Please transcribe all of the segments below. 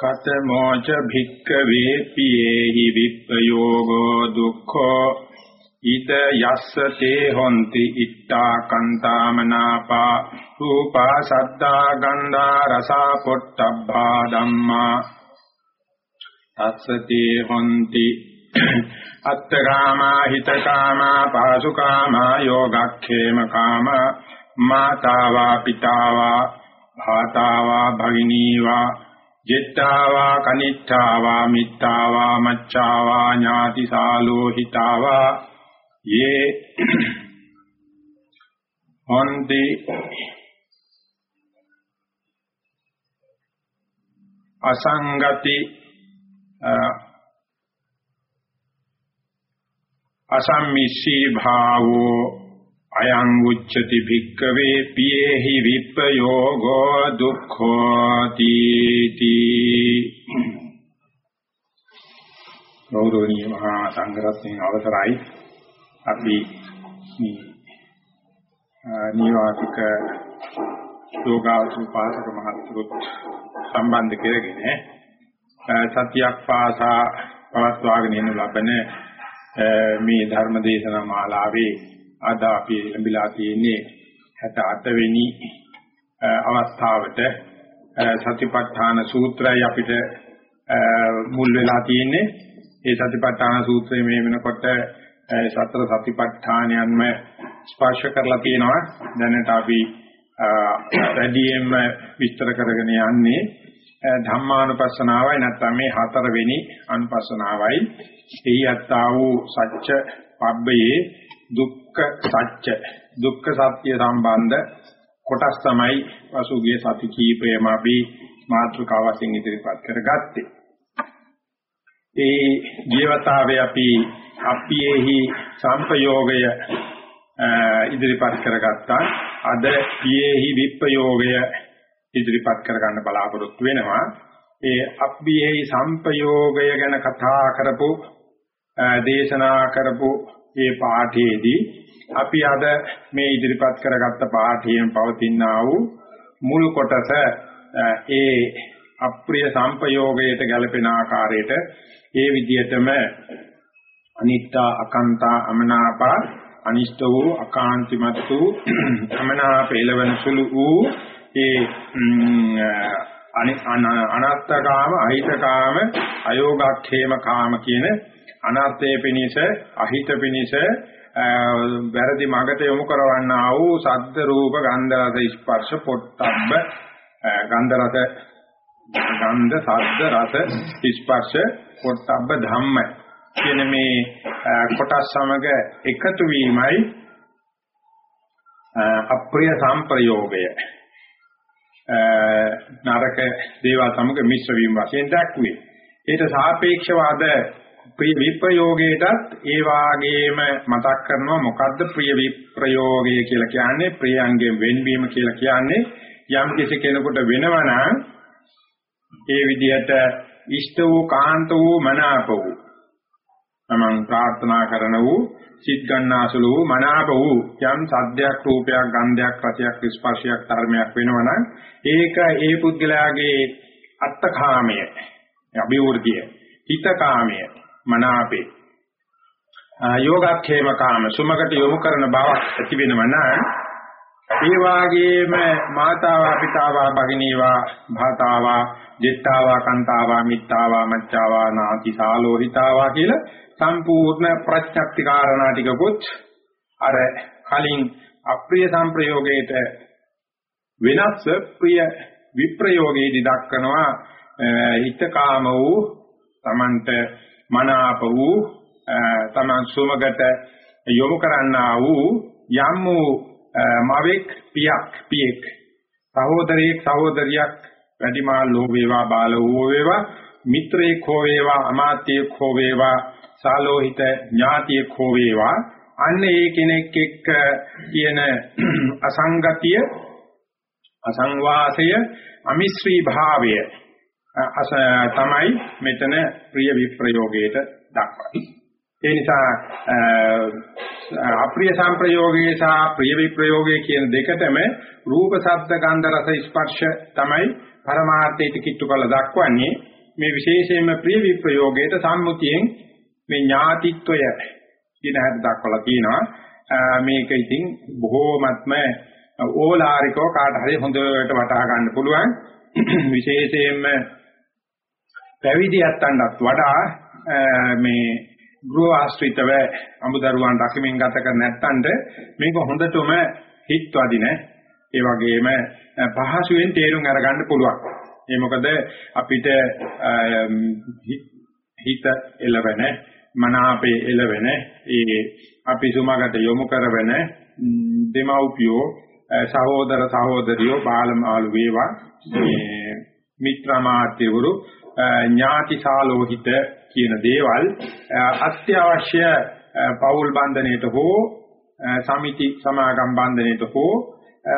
කතමෝච භික්කවේ පියේහි විප්පයෝගෝ දුක්ඛෝ ඊත යස්ස තේ හොಂತಿ ඉත්තා කන්තාමනාපා රූපා සද්දා ගන්ධා රසා පොට්ටබ්බා ධම්මා තස්සතේ හොಂತಿ අත්තකාමා හිතකාමා පාසුකාමා යෝගක්ඛේම කාමා මාතාවා පිතාවා භාතාවා භගිනීවා ජෙත්තාවා කනිත්තාවා මිත්තාවා මච්ඡාවා ඥාති සාලෝහිතාවා යේ හොන්ති අසංගති අසම්මිස්සී භාවෝ අයං උච්චති භික්කවේ පියේහි විප්පයෝගෝ දුක්ඛෝති තී. ගෞරවනීය මහා සංඝරත්නයේ අවසරයි. අපි මේ නිවාසික යෝගාසු පාසක මහතුරුත් සම්බන්ධ කරගෙන සත්‍යයක් පාසා පවත්වාගෙන යනු ලබන මේ ධර්ම දේශනා මාලාවේ අද අපි ලැබිලා තියෙන්නේ 68 වෙනි අවස්ථාවට. සතිපට්ඨාන සූත්‍රය අපිට මුල් වෙලා තියෙන්නේ. ඒ සතිපට්ඨාන සූත්‍රය මේ වෙනකොට සතර සතිපට්ඨානයන්ම ස්පර්ශ කරලා තියෙනවා. දැනට අපි වැඩියෙන්ම විස්තර කරගෙන යන්නේ ධම්මානුපස්සනාවයි නැත්නම් මේ හතරවෙනි අනුපස්සනාවයි. එහි අත්තා වූ සත්‍ය පබ්බයේ දුක්ඛ සත්‍ය දුක්ඛ සත්‍ය සම්බන්ධ කොටස් තමයි පසුගිය සති කීපයම අපි මාතෘකාව වශයෙන් ඉදිරිපත් කරගත්තේ. ඒ ජීවතාවේ අපි අප්පියේහි සම්පයෝගය ඉදිරිපත් කරගත්තා. අද පියේහි විප්පයෝගය ඉදිරිපත් කරගන්න බලාපොරොත්තු වෙනවා. ඒ අප්පියේහි සම්පයෝගය ගැන කතා කරපු දේශනා කරපු මේ පාඨයේදී අපි අද මේ ඉදිරිපත් කරගත්ත පාඨයෙන් පවතිනා වූ මුල් කොටස ඒ අප්‍රිය සංපයෝගයට ගැලපෙන ආකාරයට ඒ විදිහටම අනිත්‍යා අකන්තා අමනාපා අනිෂ්ට වූ අකාන්තිමත් වූ අමනාප එළවන සුළු වූ ඒ අනත්තකාම අහිතකාම අයෝගක්ඛේම කාම කියන අනර්ථයේ පිනිස අහිත පිනිස වැරදි මගට යොමු කරවන්නා වූ සද්ද රූප ගන්ධ රස ස්පර්ශ පොට්ටබ්බ ගන්ධ රස ගන්ධ සද්ද රස ස්පර්ශ පොට්ටබ්බ ධම්ම කියන මේ කොටස් සමග එකතු වීමයි අප්‍රිය සංප්‍රයෝගය නරක දේවල් සමග මිශ්‍ර වීම වශයෙන් දක්වේ. ඊට සාපේක්ෂව අද ප්‍රිය විප්‍රයෝගයටත් ඒ වාගේම මතක් කරනවා මොකද්ද ප්‍රිය විප්‍රයෝගය කියලා කියන්නේ ප්‍රියංගෙන් වෙන්වීම කියලා කියන්නේ. යම් කිසි කෙනෙකුට වෙනවනම් ඒ විදිහට ඉෂ්ට වූ කාන්ත වූ මනාප වූ තමන් ප්‍රාර්ථනා කරන වූ සිත් ගන්නාසුළු වූ මනාප වූ යම් සද්දයක් රූපයක් ගන්ධයක් රසයක් ස්පර්ශයක් ධර්මයක් වෙනවනම් ඒක ඒ පුද්ගලයාගේ අත්තකාමය අභිවෘද්ධිය හිතකාමය. මනාපේ. යෝගක්ඛේම කාම සුමකට යොමු කරන බවක් ඇති වෙනව නම් ඒ වාගේම මාතාවා පිතාවා භගිනීවා භාතාවා ජෙත්තාවා කන්තාවා මිත්තාවා මච්චාවා නාති සාලෝහිතාවා කියලා සම්පූර්ණ ප්‍රත්‍යක්ති කාරණා ටිකකුත් අර කලින් අප්‍රිය සංප්‍රයෝගයට වෙනස් ප්‍රිය විප්‍රයෝගයේදී දක්වනවා හිතකාම වූ තමන්ට මනාප වූ තමන් සුමගට යොමු කරන්නා වූ යම් වූ මවෙක් පියක් පියෙක් සහෝදරයෙක් සහෝදරියක් වැඩිමාල් හෝ වේවා බාල හෝ වේවා මිත්‍රයෙක් හෝ වේවා අමාත්‍යයෙක් හෝ වේවා සාලෝහිත ඥාතියෙක් හෝ වේවා අන්න ඒ කෙනෙක් එක්ක කියන අසංගතිය අසංවාසය අමිශ්‍රී භාවය තමයි මෙතන ප්‍රිය විප්‍රයෝගයට දක්වන්නේ. ඒ නිසා අප්‍රිය සංප්‍රයෝගයේ සහ ප්‍රිය විප්‍රයෝගයේ කියන දෙකටම රූප ශබ්ද ගන්ධ රස ස්පර්ශ තමයි පරමාර්ථයට කිට්ටු කළ දක්වන්නේ. මේ විශේෂයෙන්ම ප්‍රිය විප්‍රයෝගයට සම්මුතියෙන් මේ ඥාතිත්වය කියන හැට දක්වලා තියෙනවා. මේක ඉතින් බොහෝමත්ම ඕලාරිකව කාට හරි හොඳට වටහා ගන්න පුළුවන්. විශේෂයෙන්ම පැවිදි යත්තන්ටත් වඩා මේ ගෘහ ආශ්‍රිතව අමුදරුවන් රකිමින් ගත කර නැත්තඳ මේක හොඳටම හිත් වදින ඒ වගේම පහසුවෙන් තේරුම් අරගන්න පුළුවන්. ඒ මොකද අපිට හිත එළවෙන මනාපේ එළවෙන ඒ අපි සුමගට යොමු කරවෙන දෙමව්පියෝ සහෝදර සහෝදරියෝ බාලමාලු වේවා මේ මිත්‍රමාත්‍යවරු ඥාති සාලෝහිත කියන දේවල් අත්‍යවශ්‍ය පෞල් බන්ධනයේට හෝ සමිති සමාගම් බන්ධනයේට හෝ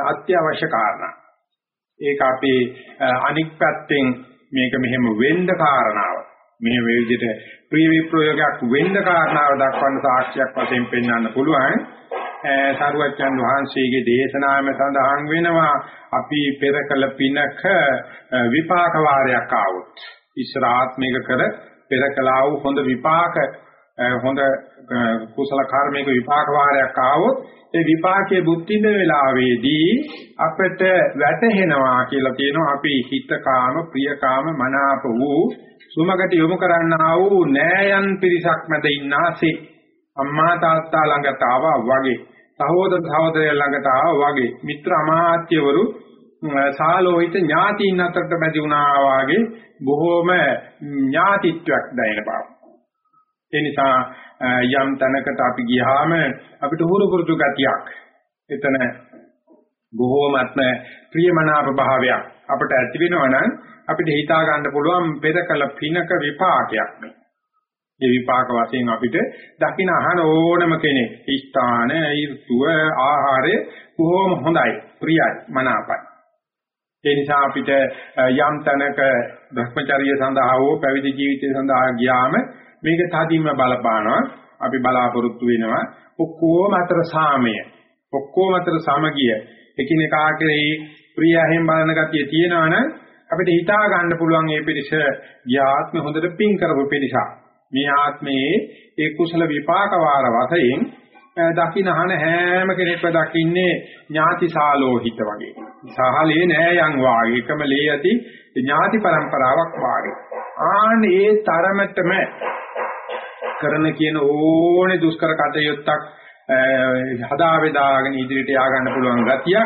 අත්‍යවශ්‍ය කාරණා. ඒක අපේ අනික් පැත්තෙන් මේක මෙහෙම වෙන්න කාරණාව. මේ විදිහට ප්‍රිය විප්‍රයෝගයක් වෙන්න කාරණාව දක්වන්න සාක්ෂියක් වශයෙන් පෙන්වන්න පුළුවන්. සාරුවච්චන් වහන්සේගේ දේශනාවෙම සඳහන් වෙනවා අපි පෙර කළ පිනක විපාක වාරයක් ආවොත් ඉස්සර ආත්මික කර පෙර කළා වූ හොඳ විපාක හොඳ කුසල කර්මයක විපාක වාරයක් ආවොත් ඒ විපාකයේ බුද්ධිඳ වෙලාවේදී අපිට වැටහෙනවා කියලා කියනවා අපි හිතකාම ප්‍රියකාම මනාප වූ සුමගට යොමු කරන්නා වූ නෑයන් පිරිසක් මැද ඉන්නාසේ අම්මා තාත්තා ළඟට ආවා වගේ සහෝදර සහෝදරයන් ළඟට ආවා වගේ මිත්‍ර අමාත්‍යවරු සාලෝහිත ඥාතීන් අතරට බැඳි වුණා වාගේ බොහෝම ඥාතිත්වයක් දැනෙන බව. ඒ නිසා යම් තැනකට අපි ගියාම අපිට හුරු පුරුදු ගතියක් එතන බොහෝමත්ම ප්‍රියමනාප භාවයක් අපට ඇති වෙනවා නම් අපිට හිතා ගන්න පුළුවන් පෙරකල පිනක විපාකයක් මේ. මේ විපාක වශයෙන් අපිට දකින අහන ඕනම කෙනෙක් ස්ථාන, ඍතුව, ආහාරය බොහොම හොඳයි, ප්‍රියයි, මනාපයි. ඒ නිසා අපිට යම් තැනක භ්‍රමචර්ය සඳහා හෝ පැවිදි ජීවිතය සඳහා ගියාම මේක තදින්ම බලපානවා. අපි බලාපොරොත්තු වෙනවා ඔක්කොම අතර සාමය, ඔක්කොම අතර සමගිය, එකිනෙකා කෙරෙහි ප්‍රියයෙන් බලන ගතිය තියෙනවනම් අපිට හිතා ගන්න පුළුවන් මේ පිරිස ගියාත්ම හොඳට පින් කරපු පිරිසක්. මේ ආත්මයේ ඒ කුසල විපාක වාර වශයෙන් දකින්නහන හැම කෙනෙක්ව දකින්නේ ඥාති සාලෝහිත වගේ. සහලේ නෑ යන් වාගේ එකම ලේ ඇති ඥාති પરම්පරාවක් වාගේ. ආන් ඒ තරමටම කරන කියන ඕනේ දුෂ්කර කටයුත්තක් හදා වේදාගෙන ඉදිරියට යා ගන්න පුළුවන් ගතිය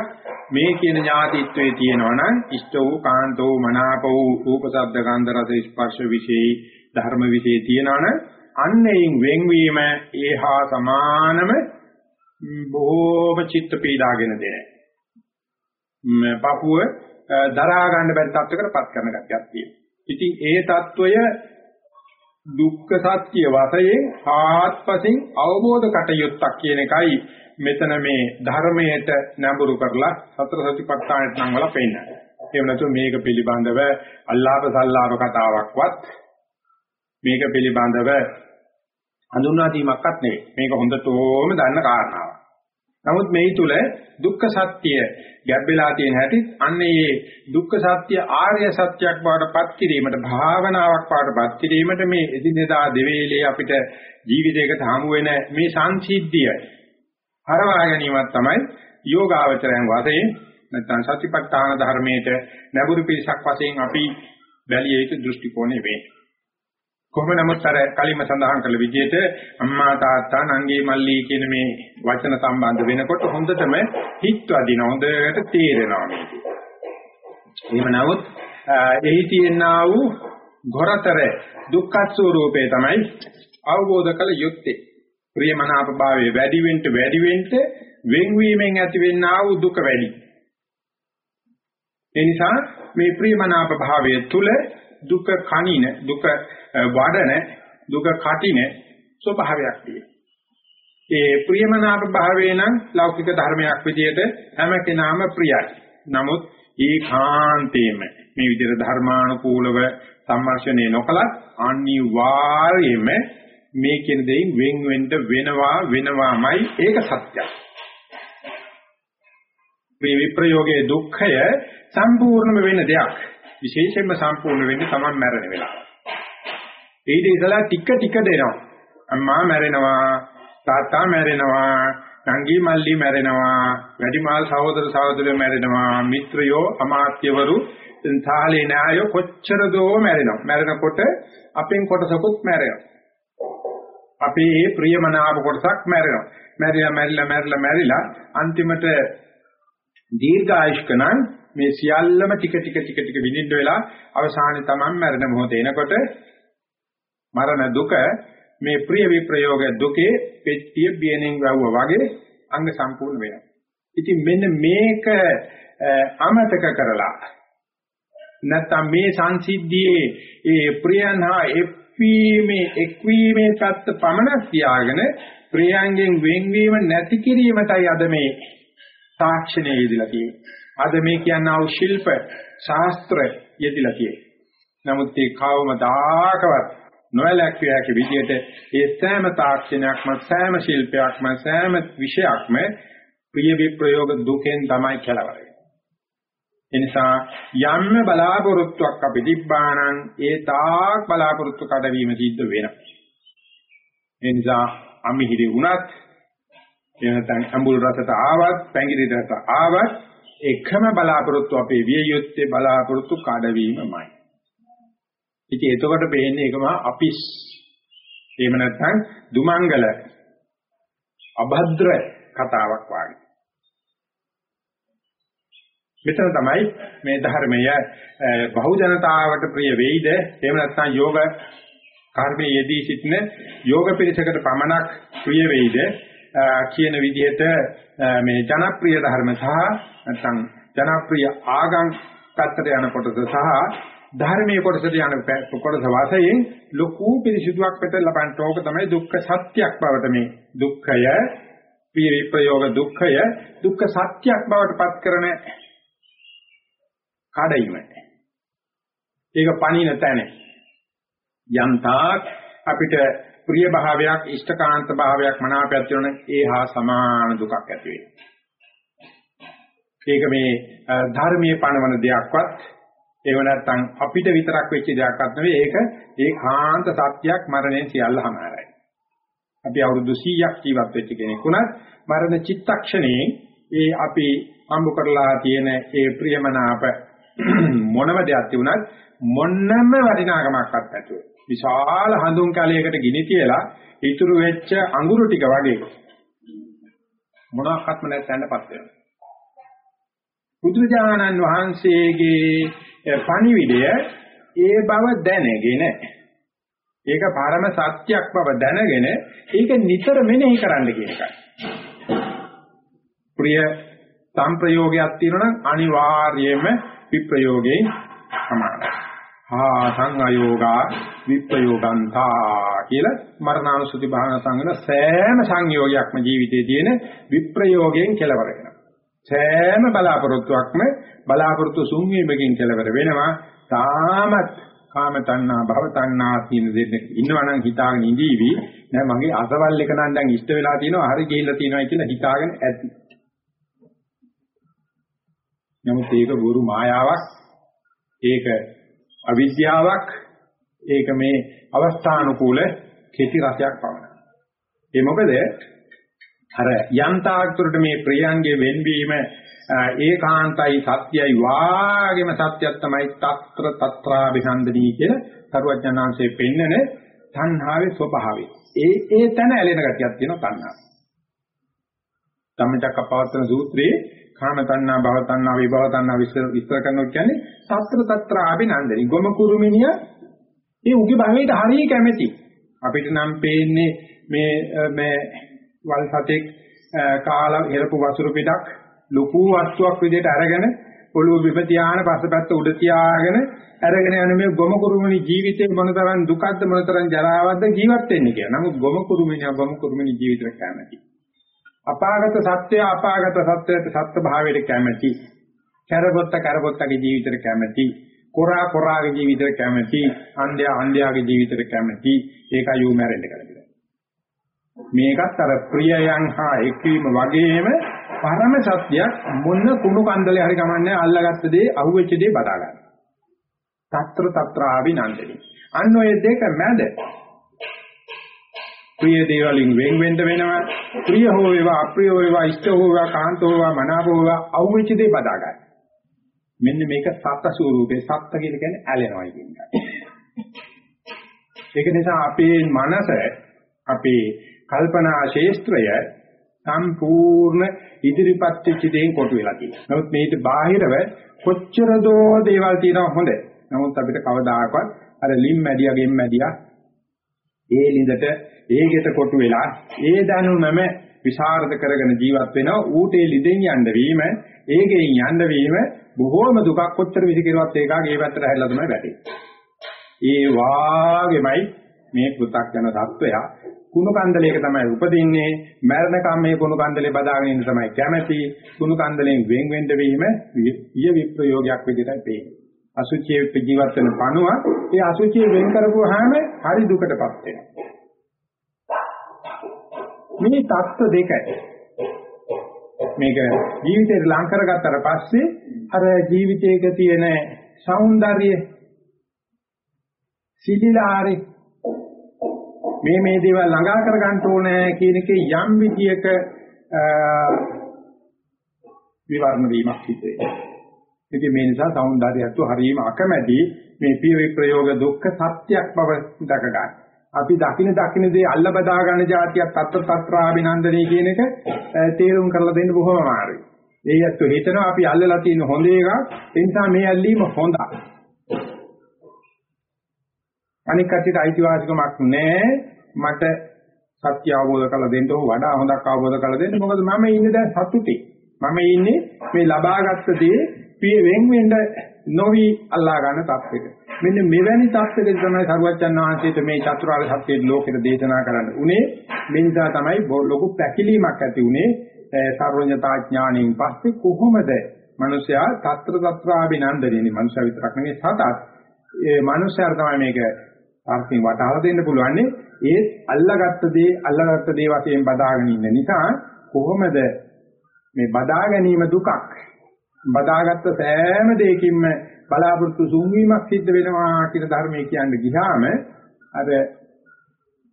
මේ කියන ඥාතිත්වයේ තියෙනවා නම් ඉෂ්ට වූ කාන්ත වූ මනාප වූ රූප ශබ්ද ගන්ධ රස ස්පර්ශ විශේෂ ධර්ම විශේෂ තියෙනවා නම් අන්නේයින් වෙන්වීම ඒහා සමානම බොහෝම චිත්ත පීඩාගෙන දෙන. පපුව දරා ගන්න බැරි තත්ත්වයකටපත් කරන ගැටියක් තියෙනවා. ඉතින් ඒ తত্ত্বය දුක්ඛ සත්‍ය වශයෙන් ආත්පසින් අවබෝධ කටයුත්තක් කියන එකයි මෙතන මේ ධර්මයට නැඹුරු කරලා සතර සතිපට්ඨානෙත් නම් වල පෙන්නන. එහෙම නැතු මේක පිළිබඳව අල්ලාප සල්ලාප කතාවක්වත් මේක පිළිබඳව හඳුන්වා දීමක්වත් නෙවෙයි. මේක හොඳටම දන්න කාරණාවක්. නමුත් මේ තුල දුක්ඛ සත්‍ය ගැඹෙලා තියෙන හැටි අන්න ඒ දුක්ඛ සත්‍ය ආර්ය සත්‍යයක් බවටපත් කිරීමට භාවනාවක් බවටපත් කිරීමට මේ එදිනෙදා දෙවේලේ අපිට ජීවිතයකට හමු වෙන මේ සංසිද්ධිය හරවා ගැනීමක් තමයි යෝගාවචරයන් වශයෙන් නැත්නම් සතිපට්ඨාන ධර්මයේට නැඹුරු පිරිසක් වශයෙන් අපි බැලිය යුතු දෘෂ්ටි කෝණය වෙන්නේ. කොහොම නමුත් අර කලින්ම සඳහන් කළ විදිහට අම්මා තාත්තා නංගී මල්ලී කියන මේ වචන සම්බන්ධ වෙනකොට හොඳටම හිත් වදින හොඳට තේරෙනවා මේක. එහෙම නමුත් එහි තියෙනා වූ ගොරතර දුක්ඛ ස්වરૂපේ තමයි අවබෝධ කළ යුත්තේ. ප්‍රියමනාප භාවයේ වැඩි වෙන්න වැඩි වෙන්න වෙන්වීමෙන් ඇතිවෙනා වූ දුක වැඩි. ඒ නිසා මේ ප්‍රියමනාප භාවයේ තුල දුක කනින දුක වඩන දුක කටින ස්වභාවයක් තියෙනවා. ඒ ප්‍රියමනාප භාවය නම් ලෞකික ධර්මයක් විදිහට හැම කෙනාම ප්‍රියයි. නමුත් ඒකාන්තයෙන්ම මේ විදිහට ධර්මානුකූලව සම්මර්ෂණය නොකලත් අනිවාර්යයෙන්ම මේ කියන දෙයින් වෙන් වෙන්න වෙනවා වෙනවාමයි ඒක සත්‍යයි. මේ විප්‍රයෝගයේ දුක්ඛය සම්පූර්ණම වෙන දෙයක්. විශේෂයෙන්ම සම්පූර්ණ වෙන්නේ Taman මැරෙන වෙලාව. ඊට ඉතලා ටික ටික දෙනවා. අම්මා මැරෙනවා, තාත්තා මැරෙනවා, නංගි මල්ලි මැරෙනවා, වැඩිමාල් සහෝදර සහෝදරියෝ මැරෙනවා, මිත්‍රයෝ, අමාත්‍යවරු, තාලේ නායෝ කොච්චර දෝ මැරෙනවා. මැරෙනකොට අපෙන් කොටසකුත් මැරෙනවා. අපේ මේ ප්‍රියමනාප කොටසක් මැරෙනවා. මැරිලා මැරිලා මැරිලා මැරිලා අන්තිමට දීර්ඝායුෂ්ක නම් මේ සියල්ලම ටික ටික ටික ටික විඳින්න වෙලා අවසානයේ Taman මරණ මොහොත එනකොට මරණ දුක මේ ප්‍රිය විප්‍රයෝග දුකේ පෙට්ටිය බියනෙන් වැවුවා වගේ අංග සම්පූර්ණ වෙනවා. ඉතින් මෙන්න මේක අමතක කරලා නැත්නම් මේ සංසිද්ධියේ ඒ ප්‍රියන්හා එක්වීමේ එක්වීමේ தත්ත පමණක් තියාගෙන ප්‍රියංගෙන් වෙන්වීම නැති කිරීමටයි අද මේ තාක්ෂණය යෙදিলা තියෙන්නේ. අද මේ කියනා වූ ශිල්ප ශාස්ත්‍ර යෙදিলা තියෙන්නේ. නමුත් ඒ කවම දාකවත් නොයලක්විය හැකි විදිහට ඒ සෑම තාක්ෂණයක්ම සෑම ශිල්පයක්ම සෑම විෂයක්ම ප්‍රිය විප්‍රයෝග දුකෙන් තමයි කෙලවරේ. එනිසා යම්ම බලාපොරොත්තුවක් අපි තිබ්බානම් ඒ තාක් බලාපොරොත්තු කඩවීම සිද්ධ වෙනවා. ඒ නිසා අමිහිරි වුණත් එනතන් අඹුල් රසට ආවත්, පැංගිරි රසට ආවත් එකම බලාපොරොත්තු අපේ විය යුත්තේ බලාපොරොත්තු කඩවීමමයි. ඉතින් එතකොට පේන්නේ ඒකම අපිස්. එහෙම නැත්නම් දුමංගල අභද්‍ර කතාවක් වාගේ. මෙතන තමයි මේ ධර්මය බහු ජනතාවට ප්‍රිය වෙයිද එහෙම නැත්නම් යෝග කර්මයේ යෙදී සිටින යෝග පිරිසකට පමණක් ප්‍රිය වෙයිද කියන විදිහට මේ ජනප්‍රිය ධර්ම සහ නැත්නම් ජනප්‍රිය ආගම් පැත්තට යන කොටස සහ ධර්මයේ කොටසට යන කොටස වාසයෙන් ලොකු පිරිසිදුවක් වෙත ලබන්න ඕක තමයි දුක්ඛ සත්‍යයක් බවට මේ දුක්ඛය පිරි ප්‍රයෝග දුක්ඛය දුක්ඛ සත්‍යයක් බවට පත් කරන කඩයිම. ඒක පණින තැන. යන්තාක් අපිට ප්‍රිය භාවයක් ඉෂ්ඨකාන්ත භාවයක් මනාපයක් තියෙන ඒහා සමාන දුකක් ඇති ඒක මේ ධර්මයේ පණවන දෙයක්වත් ඒව නැත්තම් අපිට විතරක් වෙච්ච දෙයක්වත් නෙවෙයි ඒක ඒකාන්ත සත්‍යයක් මරණයෙන් සියල්ලමයි. අපි අවුරුදු 100ක් ජීවත් වෙච්ච කෙනෙක් වුණත් මරණ චිත්තක්ෂණේ ඒ අපි හම්බ කරලා තියෙන ඒ ප්‍රියමනාප මොනම දෙයක් තිබුණත් මොන්නම වටිනාකමක්වත් නැතුව විශාල හඳුන් කැලයකට ගිනි තියලා ඉතුරු වෙච්ච අඟුරු ටික වගේ මොනක්වත්ම නැත්නම්පත් වෙනවා. බුදුරජාණන් වහන්සේගේ පණිවිඩය ඒ බව දැනගෙන ඒක පරම සත්‍යයක් බව දැනගෙන ඒක නිතර මෙනෙහි කරන්න කියන එකයි. ප්‍රිය සම්ප්‍රයෝගයක් තියෙනවා නම් අනිවාර්යයෙන්ම විප්‍රයෝගයෙන් සමානයි. හා සංයෝගා විප්‍රයෝගන්තා කියලා මරණානුසුති භාවනා සංගන සෑම සංයෝගයක්ම ජීවිතයේ තියෙන විප්‍රයෝගයෙන් කෙලවර වෙනවා. සෑම බලාපොරොත්තුවක්ම බලාපොරොත්තු සුන්වීමකින් කෙලවර වෙනවා. තාමත් කාම තණ්හා භව තණ්හා කියන දෙන්න ඉන්නවනම් හිතාගෙන ඉඳීවි නෑ මගේ අසවල් එක නම් දැන් ඉෂ්ට වෙලා තියෙනවා හරි ගිහිල්ලා තියෙනවා කියලා හිතාගෙන ඇති. නමුත් ඒක බොරු මායාවක්. ඒක අවිද්‍යාවක්. ඒක මේ අවස්ථානුකූල කෙටි රසයක් පමණයි. ඒ මොකද අර යන්තාක්තරට මේ ප්‍රියංගේ වෙන්වීම ඒකාන්තයි සත්‍යයි වාගේම සත්‍යයක් තමයි తත්‍ර తත්‍රා විසන්දනී කියලා සරුවඥාන්සේ පෙන්නන තණ්හාවේ ස්වභාවය. ඒ ඒ තැන ඇලෙන ගතියක් තියෙනවා තණ්හාව. ධම්මචක්ක පවත්තන සූත්‍රයේ කාම තණ්හා භව තණ්හා විභව තණ්හා විස්තර කරනවා කියන්නේ తත්‍ර తත්‍රා අභිනන්දනී ගොම කුරුමිනිය ඒ උගේ භවයට හරිය කැමැති. අපිට නම් පේන්නේ මේ මේ වල් සතෙක් කාලා හිරපු වසුරු පිටක් ලොකු වස්තුවක් විදිහට අරගෙන ඔළුව බිම තියාන පස්සපැත්ත උඩ තියාගෙන අරගෙන යන මේ ගොම කුරුමිනි ජීවිතේ මොනතරම් දුකක්ද මොනතරම් ජරාවක්ද ජීවත් වෙන්නේ කියලා. නමුත් ගොම කුරුමිනිය ගොම කුරුමිනි ජීවිතයක් කැමති. අපාගත සත්‍ය අපාගත සත්‍යයට සත්‍ය භාවයට කැමති. කරපොත්ත කරපොත්තගේ ජීවිතයට කැමති. කොරා කොරාගේ ජීවිතයට කැමති. අන්ධයා අන්ධයාගේ ජීවිතයට කැමති. ඒකයි යූ මැරෙන්න කියලා. මේකත් අර ප්‍රියයන් හා එක්වීම වගේම පරම සත්‍යයක් මොන කුණු කන්දලේ හරි ගමන්නේ අල්ලගත්ත දේ අහුවෙච්ච දේ බදා ගන්න. తත්‍ර తත්‍රාවි නන්දනි. අන්න ඔය දෙක මැද ප්‍රිය දේවලින් වෙන් වෙන්න වෙනවා. ප්‍රිය හෝ වේවා අප්‍රිය හෝ වේවා ඉෂ්ට හෝ වේවා කාන්ත හෝ වේවා මනාප හෝ වේවා අහුවෙච්ච දේ බදා ගන්න. මෙන්න මේක සත්ත්ව ස්වરૂපේ සත්ත්ව කියලා කියන්නේ ඇලෙනවා කියන එක. ඒක නිසා අපේ මනස අපේ කල්පනා ශේස්ත්‍රය සම්පූර්ණ ඉදිරිපත් වෙච්ච දේෙන් කොටු වෙලා තියෙනවා. නමුත් මේක බාහිරව කොච්චර දෝ දේවල් තියෙනවා හොඳ. නමුත් අපිට කවදාකවත් අර ලිම් මැඩියා ගෙම් මැඩියා ඒ ලිඳට ඒකට කොටු වෙලා ඒ දනුමම විසරද කරගෙන ජීවත් වෙනවා ඌට ඒ ලිඳෙන් යන්න වීම ඒකෙන් යන්න වීම බොහෝම දුකක් කොච්චර විසිකිරුවත් ඒකාගේ පැත්තට හැරිලා තමයි වැටෙන්නේ. ඒ වාගේමයි මේ පු탁 යන தত্ত্বය කුණු කන්දලයක තමයි උපදින්නේ. මරණකම් මේ කුණු කන්දලේ බදාගෙන ඉන්න තමයි කැමැති. කුණු කන්දලෙන් වෙන් වෙන්න වීම ඊය විප්‍රයෝගයක් විදිහටයි පේන්නේ. අසුචියේ ජීවත් වෙන පණුව ඒ අසුචිය වෙන් කරපුවාම හරි දුකටපත් වෙනවා. මේ தත්ත්ව දෙකයි. මේක ජීවිතේ ලං කරගත්තට පස්සේ අර ජීවිතයක තියෙන సౌందර්ය සිලිලාරේ මේ මේ දේවල් ළඟා කර ගන්න ඕනේ කියන එකේ යම් විදියක විවරණ වීමක් සිදු වෙනවා. ඉතින් මේ නිසා సౌందර්යයත් හරීම අකමැති මේ පිය ප්‍රයෝග දුක්ඛ සත්‍යයක් බව දක ගන්න. අපි දකින දකින දේ අල්ල බදා ගන්න જાතියක් తත්ත తත්‍රාභිනන්දනී කියන එක තේරුම් කරලා දෙන්න බොහොම අමාරුයි. ඒ යැත්තු හිතනවා අපි අල්ලලා තියෙන හොඳ එකක්, ඒ නිසා මේ ඇල්ලීම හොඳයි. අනික් කටිට අයිතිවාසිකමක් නැහැ. මට සත්‍ය අවබෝධ කරලා දෙන්න ඕන වඩා හොඳක් අවබෝධ කරලා දෙන්න මොකද මම ඉන්නේ දැන් සතුටේ. මම ඉන්නේ මේ ලබාගත් දේ පිය වෙන් වෙන්න නොවි අල්ලා ගන්න තත්ත්වෙක මෙන්න මෙවැනි තත්ත්වෙක තමයි සරුවච්චන් වහන්සේට මේ චතුරාර්ය සත්‍ය ලෝකෙට දේශනා කරන්න උනේ. මේ නිසා තමයි ලොකු පැකිලීමක් ඇති උනේ. සර්වඥතා ඥාණයෙන් පස්සේ කොහොමද මිනිසයා తත්‍ර తත්‍රාභිනන්දනනේ? මිනිසා විතරක් නෙවෙයි සතත්. ඒ මිනිසයාට තමයි මේක අර්ථයෙන් වටහලා දෙන්න පුළුවන් ඒ අල්ලාගත්ත දේ අල්ලාගත්ත දේ වශයෙන් බදාගෙන ඉන්න නිසා කොහොමද මේ බදා ගැනීම දුකක්? බදාගත්ත සෑම දෙයකින්ම බලාපොරොත්තු සුන්වීමක් සිද්ධ වෙනවා කියන ධර්මයේ කියන්නේ ගියාම අර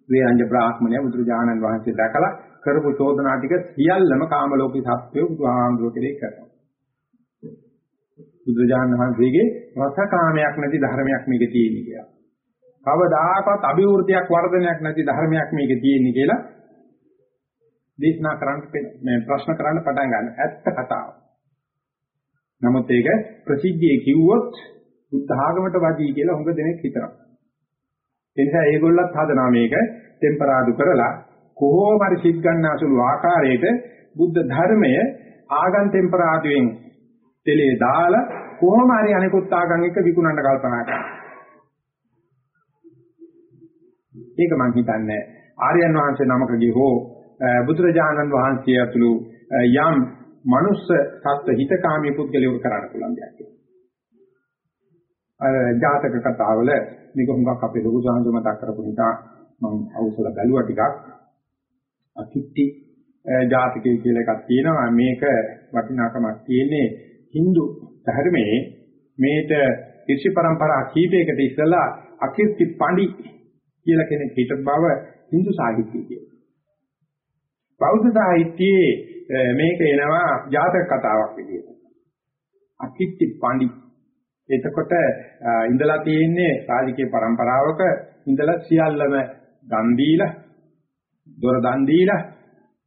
වේරංජ බ්‍රාහ්මණය බුදුරජාණන් වහන්සේ දැකලා කරපු චෝදනා ටික සියල්ලම කාම ලෝකේ සත්‍යය බුදුහාමුදුරුවෝ කෙරේ කරනවා. බුදුරජාණන් වහන්සේගේ රසකාමයක් නැති ධර්මයක් මේකේ තියෙන කියලා. කවදාකවත් අභිවෘද්ධියක් වර්ධනයක් නැති ධර්මයක් මේකේ තියෙන්නේ කියලා දේශනා කරන්න මේ ප්‍රශ්න කරන්න පටන් ගන්න. ඇත්ත කතාව. නමුත් ඒක ප්‍රසිද්ධියේ කිව්වොත් බුද්ධ ආගමට වදී කියලා හුඟ දෙනෙක් හිතනවා. ඒ නිසා ඒගොල්ලත් හදනවා මේක ටෙම්පරාදු කරලා කොහොම හරි සිත් ගන්නාසුළු ආකාරයට බුද්ධ ධර්මය ආගම් ටෙම්පරාදුවෙන් තෙලේ දාලා කොහොම හරි අනිකුත් ආගම් එක විකුණන්න කල්පනා කරනවා. ඒක මම හිතන්නේ. ආර්යයන් වහන්සේ නමකගේ හෝ බුදුරජාණන් වහන්සේ ඇතුළු යම් මනුස්ස සත්ත්ව හිතකාමී පුද්ගලයෙකු කරන්න පුළුවන් දෙයක්. අර ජාතක කතාවල මේක හුඟක් අපේ ලොකු සාන්දු මතක් කරපු නිසා මම අවසල බැලුවා ටිකක්. අකිට්ටි ජාතකය කියලා එකක් තියෙනවා. මේක වටිනාකමක් තියෙන්නේ Hindu ධර්මයේ. මේට ඍෂි પરම්පරා කීපයකට ඉස්සලා අකිර්ති පඬි කියලා කෙනෙක් හිටපු බව Hindu සාහිත්‍යයේ කියනවා. බෞද්ධ සාහිත්‍යයේ මේක එනවා ජාතක කතාවක් විදිහට. අකිත්ති පඬි. එතකොට ඉඳලා තියෙන්නේ රාජකීය પરම්පරාවක ඉඳලා සියල්ලම දන් දීලා දොර දන් දීලා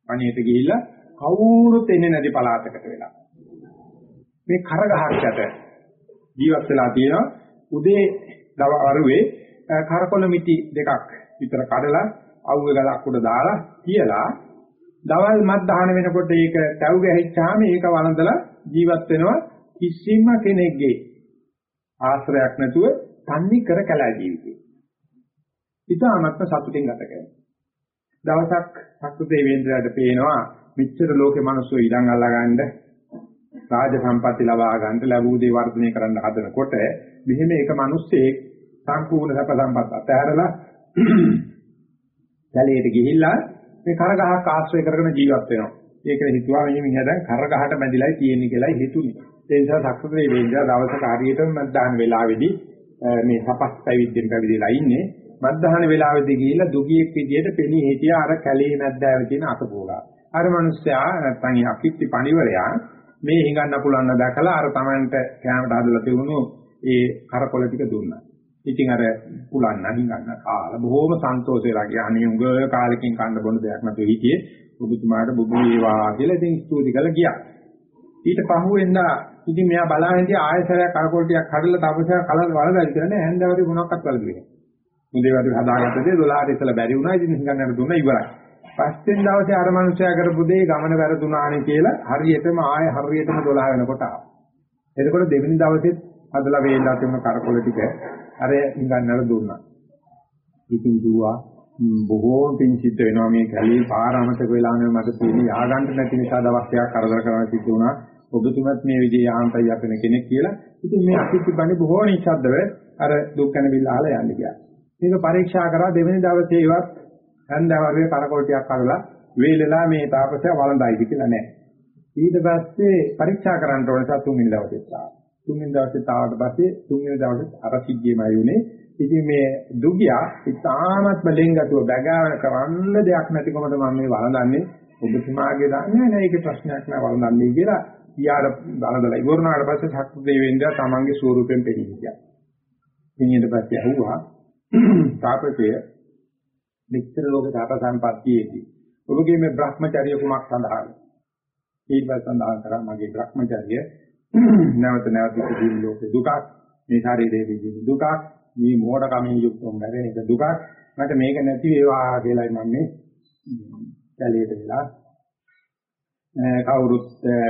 අනේට ගිහිල්ලා කවුරුත් එන්නේ නැති පළාතකට වෙලා. මේ කරගහක් යට ජීවත් වෙලා තියෙනවා උදේ දව අරුවේ කරකොල මිටි දෙකක් විතර කඩලා අවුවේ ගලක් උඩ දාලා තියලා දවල් මත් දහන වෙනකොට ඒක තව් ගැහිච්චාම ඒක වළඳලා ජීවත් වෙනවා කිසිම කෙනෙක්ගේ ආශ්‍රයක් නැතුව තන්නේ කර කලා ජීවිතේ. ඉතාමත්ම සතුටින් ගත කරනවා. දවසක් සක්‍රීයේන්ද්‍රයාට පේනවා මෙච්චර ලෝකේ මිනිස්සු ඉඩම් අල්ලගන්න රාජ සම්පatti ලබා ගන්න ලැබූ දේ වර්ධනය කරන්න හදනකොට මෙහෙම එක මිනිස්සෙක් සම්පූර්ණ සැප සම්පත් අතහැරලා කැලේට ගිහිල්ලා මේ කරගහක් ආශ්‍රය කරගෙන ජීවත් වෙනවා. ඒකල හිතුවා මේ මිනිහා දැන් කරගහට බැඳිලායි තියෙන්නේ කියලායි හිතුනේ. ඒ නිසා සක්‍රදේ වේන්දා දවසක හරියටම මත්දාන වෙලාවේදී මේ සපස් පැවිද්දෙන් පැවිදිලා ඉන්නේ. මත්දාන වෙලාවේදී ගිහිල්ලා දුගියෙක් විදියට පෙනී හිටියා අර කැලේ මැද්දාවේ තියෙන අතපෝගා. අර මිනිස්සයා නැත්තම් අකිත්ති පණිවරයා මේ හිඟන්න පුළුවන් දැකලා අර Tamanට කැමරට හදලා තිබුණු ඒ කරකොල ටික දුන්නා. ඉතින් අර පුලන්න හිඟන්න කාලා බොහොම සන්තෝෂ වෙලා ගියා. අනේ උඟ කාලෙකින් කන්න බොන දෙයක් නැතුව හිටියේ. ඔබතුමාට බුදු වේවා කියලා ඉතින් ස්තුති කළා ගියා. ඊට පහුවෙන්ද ඉතින් මෙයා බලාගෙන ආයසරයක් කරකොල ටිකක් හදලා තවසයක් කලල් වලදල් කියන්නේ හැන්දවරේ මොනක්වත් වලදුවේ. මුදේවලු හදාගත්ත දේ 12ට ඉතලා බැරි වුණා. ඉතින් හිඟන්නට දුන්නා ඉවරයි. පස්වෙනි දවසේ අර මනුස්සයා කරපු දේ ගමන වැරදුනානේ කියලා හරියටම ආය හරියටම 12 වෙනකොට ආවා. එතකොට දෙවෙනි දවසෙත් හදලා වේලා තිබුණ කරකොල ටික අර හිඟන්නට දුන්නා. ඉතින් දුවා බොහෝම පිං සිද්ධ වෙනවා මේ කැලේ පාරාමතක වෙලා නෙවෙයි මට තියෙන්නේ යආගන්න නැති නිසා දවස් ටිකක් කරදර කරන්න සිද්ධ වුණා. ඔබතුමත් මේ විදිහේ යාන්තය අපෙන කෙනෙක් කියලා. ඉතින් මේ අතිත්‍ය බණි බොහෝ නිශ්ශබ්දව අර දුක් ගැන විලාලා යන්න ගියා. මේක පරීක්ෂා කරා දෙවෙනි දවසේ ඉවත් හන්දවරුවේ කරකොල්ටියක් කරලා වේලලා මේ තාපසය වළඳයිද කියලා නැහැ. ඊට පස්සේ පරීක්ෂා කරන්න ඕනේ තුන්වෙනි දවසේ ආවා. තුන්වෙනි දවසේ ආවට පස්සේ තුන්වෙනි දවසේ අර සිද්ධියමයි උනේ. ඉතින් මේ දුගියා ඉතාමත්ම ලෙන්ගතුව බැගාවන කරන්න දෙයක් නැතිකමද මම මේ වළඳන්නේ ඔබතුමාගේ දන්නේ නැහැ ඒක ප්‍රශ්නයක් නෑ වළඳන්නේ කියලා ඊයාට වළඳලා ඉවරනාට පස්සේ ශක්ති දෙවියන්දා තමන්ගේ ස්වරූපයෙන් පෙනී හිටියා. ඉතින් ඊට පස්සේ අහුවා තාපකය මෙච්චර ලෝක තාප සම්පත්තියේදී ඔබගේ මේ Brahmacharya කුමක් සඳහාද? ඊට පස්සේ සඳහන් කරා මගේ Brahmacharya නැවත නැවත ඉදිරි ලෝකේ දුකක් මේ ශරීරයේ විදිහේ දුකක් මේ මෝඩකමින් යුක්තව මැරෙන එක දුකක් මට මේක නැති වේවා කියලායි මම මේ කැලේට වෙලා කවුරුත්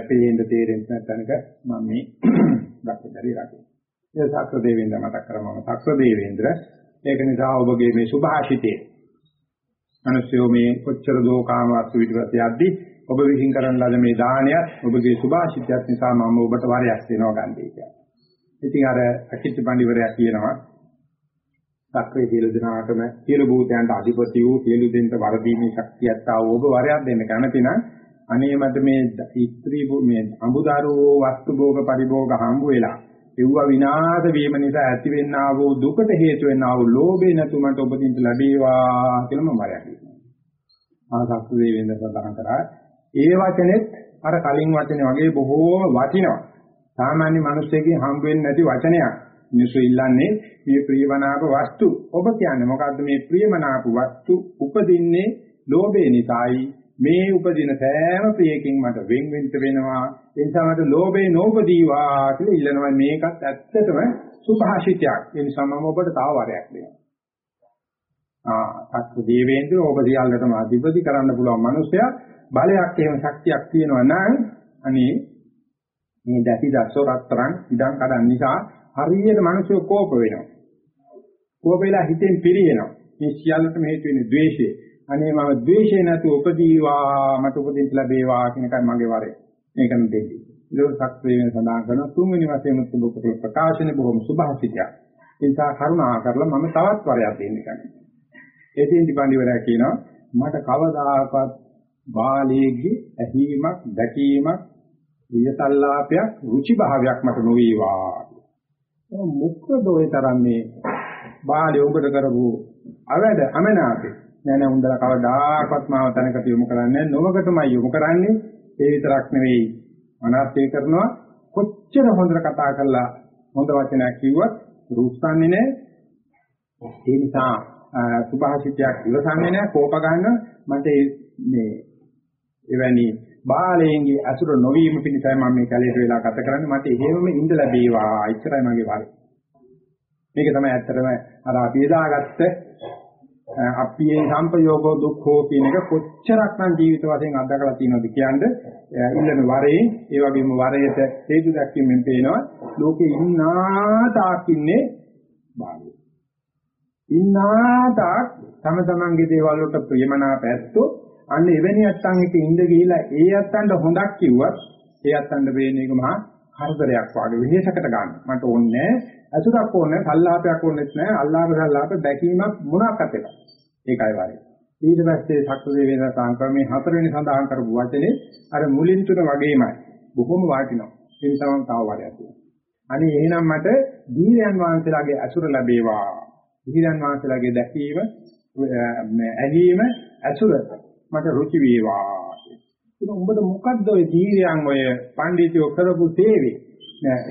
පේන්න තේරෙන්නේ නැත්නම්ක මම මේ ධක්කතරි රකින්න. ඒ සක්‍ර දේවේන්ද්‍ර මතක් කරමම සක්‍ර දේවේන්ද්‍ර ඒක නිසා ඔබගේ මේ සුභාෂිතේ මිනිස්සු මේ කොච්චර දෝ කාමවස්තු විදිහට යද්දී ඔබ විහිං කරන ලද මේ දානයත් ඔබගේ සුභාෂිතයත් නිසා මම ඔබට වරයක් දෙනවා ගන්නේ කියලා. ඉතින් අර අකිච්ච පඬිවරයා කියනවා සක්‍රිය සියලු දෙනාටම සියලු භූතයන්ට අධිපති වූ සියලු දෙන්ට වරදීමේ ශක්තියත් ආව ඔබ වරයක් දෙන්න කැමති නම් අනේ මට මේ ස්ත්‍රී මේ අඹදරෝ වස්තු භෝග පරිභෝග හම්බ වෙලා ඒව විනාශ වීම නිසා ඇතිවෙනා වූ දුකට හේතු වෙනා වූ ලෝභේ නැතුමට ඔබකින්ට ලැබේවා කියලා මම වරයක් දෙනවා. ආසක්තු වේවෙන්ද සඳහන් කරා ඒ වචනේත් අර කලින් වචනේ වගේ බොහෝම වටිනවා. සාමාන්‍ය මිනිස්සෙකින් හම්බ වෙන්නේ නැති වචනයක්. මිනිස්සු ඉල්ලන්නේ මේ ප්‍රියමනාප වස්තු. ඔබ කියන්නේ මොකද්ද මේ ප්‍රියමනාප වස්තු උපදින්නේ ලෝභය නිසායි. මේ උපදින සෑම ප්‍රියකින් මට වෙන් වෙන්න වෙනවා. ඒ නිසා මට ලෝභේ නෝපදීවා කියලා ඉල්ලනවා. මේකත් ඇත්තටම සුභාෂිතයක්. ඒ නිසා මම ඔබට තව වරයක් දෙනවා. ආ සත්‍ය දේවේන්ද්‍ර ඔබ සියල්ලටම අධිපති කරන්න පුළුවන් මිනිසයා බලයක් එහෙම ශක්තියක් තියෙනවා නම් අනේ මේ දැටි දස්සෝ රත්තරන් ඉඩම් කඩන් නිසා හරියට මිනිස්සු කෝප වෙනවා. කෝප වෙලා හිතෙන් පිරිනවා. මේ සියල්ලටම හේතු වෙන්නේ ද්වේෂය. අනේ මම ද්වේෂය නැතුව උපදීවා මට උපදින්න ලැබේවා කියන එකයි මගේ වරේ. මේකන දෙන්නේ. ඒක සක්‍රියව සඳහන් කරන තුන්වෙනි වශයෙන් උත්බුක ප්‍රකාශන බොහොම සුභාසිතයක්. ඒ නිසා කරුණා කරලා මම තවත් වරයක් දෙන්න කන්නේ. ඒකෙන් දිපන්දිවරයා කියනවා මට කවදාකවත් බාලයේගේ ඇහිීමක් දැකීමක් වියසල්ලාපයක් රුචි භාවයක් මට නොවේවා. මොකද ඔය තරම් මේ බාලය උඹට කරපු අවැඩ අමනාපේ? නෑ නෑ උන්දලා කවදාකවත් මාව තැනකට යොමු කරන්නේ නොවකටමයි යොමු කරන්නේ. ඒ විතරක් නෙවෙයි. අනාත්ය කරනවා. කොච්චර හොඳට කතා කරලා හොඳ වචනයක් කිව්වත් රුස්සන්නේ නෑ. ඒ නිසා සුභාසිතයක් ඉවසන්නේ නෑ. කෝප ගන්න. මට මේ එවැනි බාලයෙන්ගේ අසුර නොවීම පිණිසයි මම මේ කැලේට වෙලා ගත කරන්නේ. මට එහෙමම ඉඳ ලැබේවා. ඉච්චරයි මගේ වාරේ. මේක තමයි ඇත්තටම අර අපි එදාගත්ත අපියේ සම්පයෝගෝ දුක්ඛෝ කියන එක කොච්චරක් නම් ජීවිත වශයෙන් අත්දකලා තියෙනවද කියන්නේ ඉල්ලන වරේ ඒ වගේම වරයට හේතු දැක්වීමෙන් පේනවා ලෝකේ ඉන්නා තාක් ඉන්නේ බාලය. ඉන්නා තාක් තම තමන්ගේ දේවල් වලට ප්‍රියමනාප ඇත්තෝ අන්න එවැනි අත්තන් එක ඉඳ ගිහිලා ඒ අත්තන්ට හොඳක් කිව්වත් ඒ අත්තන්ට වෙන්නේ එක මහා හර්ධරයක් වගේ විශේෂකට ගන්න. මට ඕනේ අසුරක් ඕනේ, සල්ලාපයක් ඕනෙත් නැහැ. අල්ලාහ සල්ලාප දැකීමක් මොනක්වත් එක. ඒකයි වාරේ. ඊට පස්සේ සක්‍රීය වේදනා සංක්‍රමයේ හතරවෙනි සඳහන් කරපු වචනේ අර මුලින් තුන වගේමයි. බොහොම වටිනවා. ඒ නිසාම තව වරයක් තියෙනවා. අනේ එහෙනම් මට දීරයන් වහන්සේලාගේ අසුර ලැබේවා. දීරයන් වහන්සේලාගේ දැකීම ඇලීම අසුර මට රුචි වේවා. ඒක උඹට මොකද්ද ඔය දීරයන් ඔය පඬිතුයෝ කරපු තේවේ?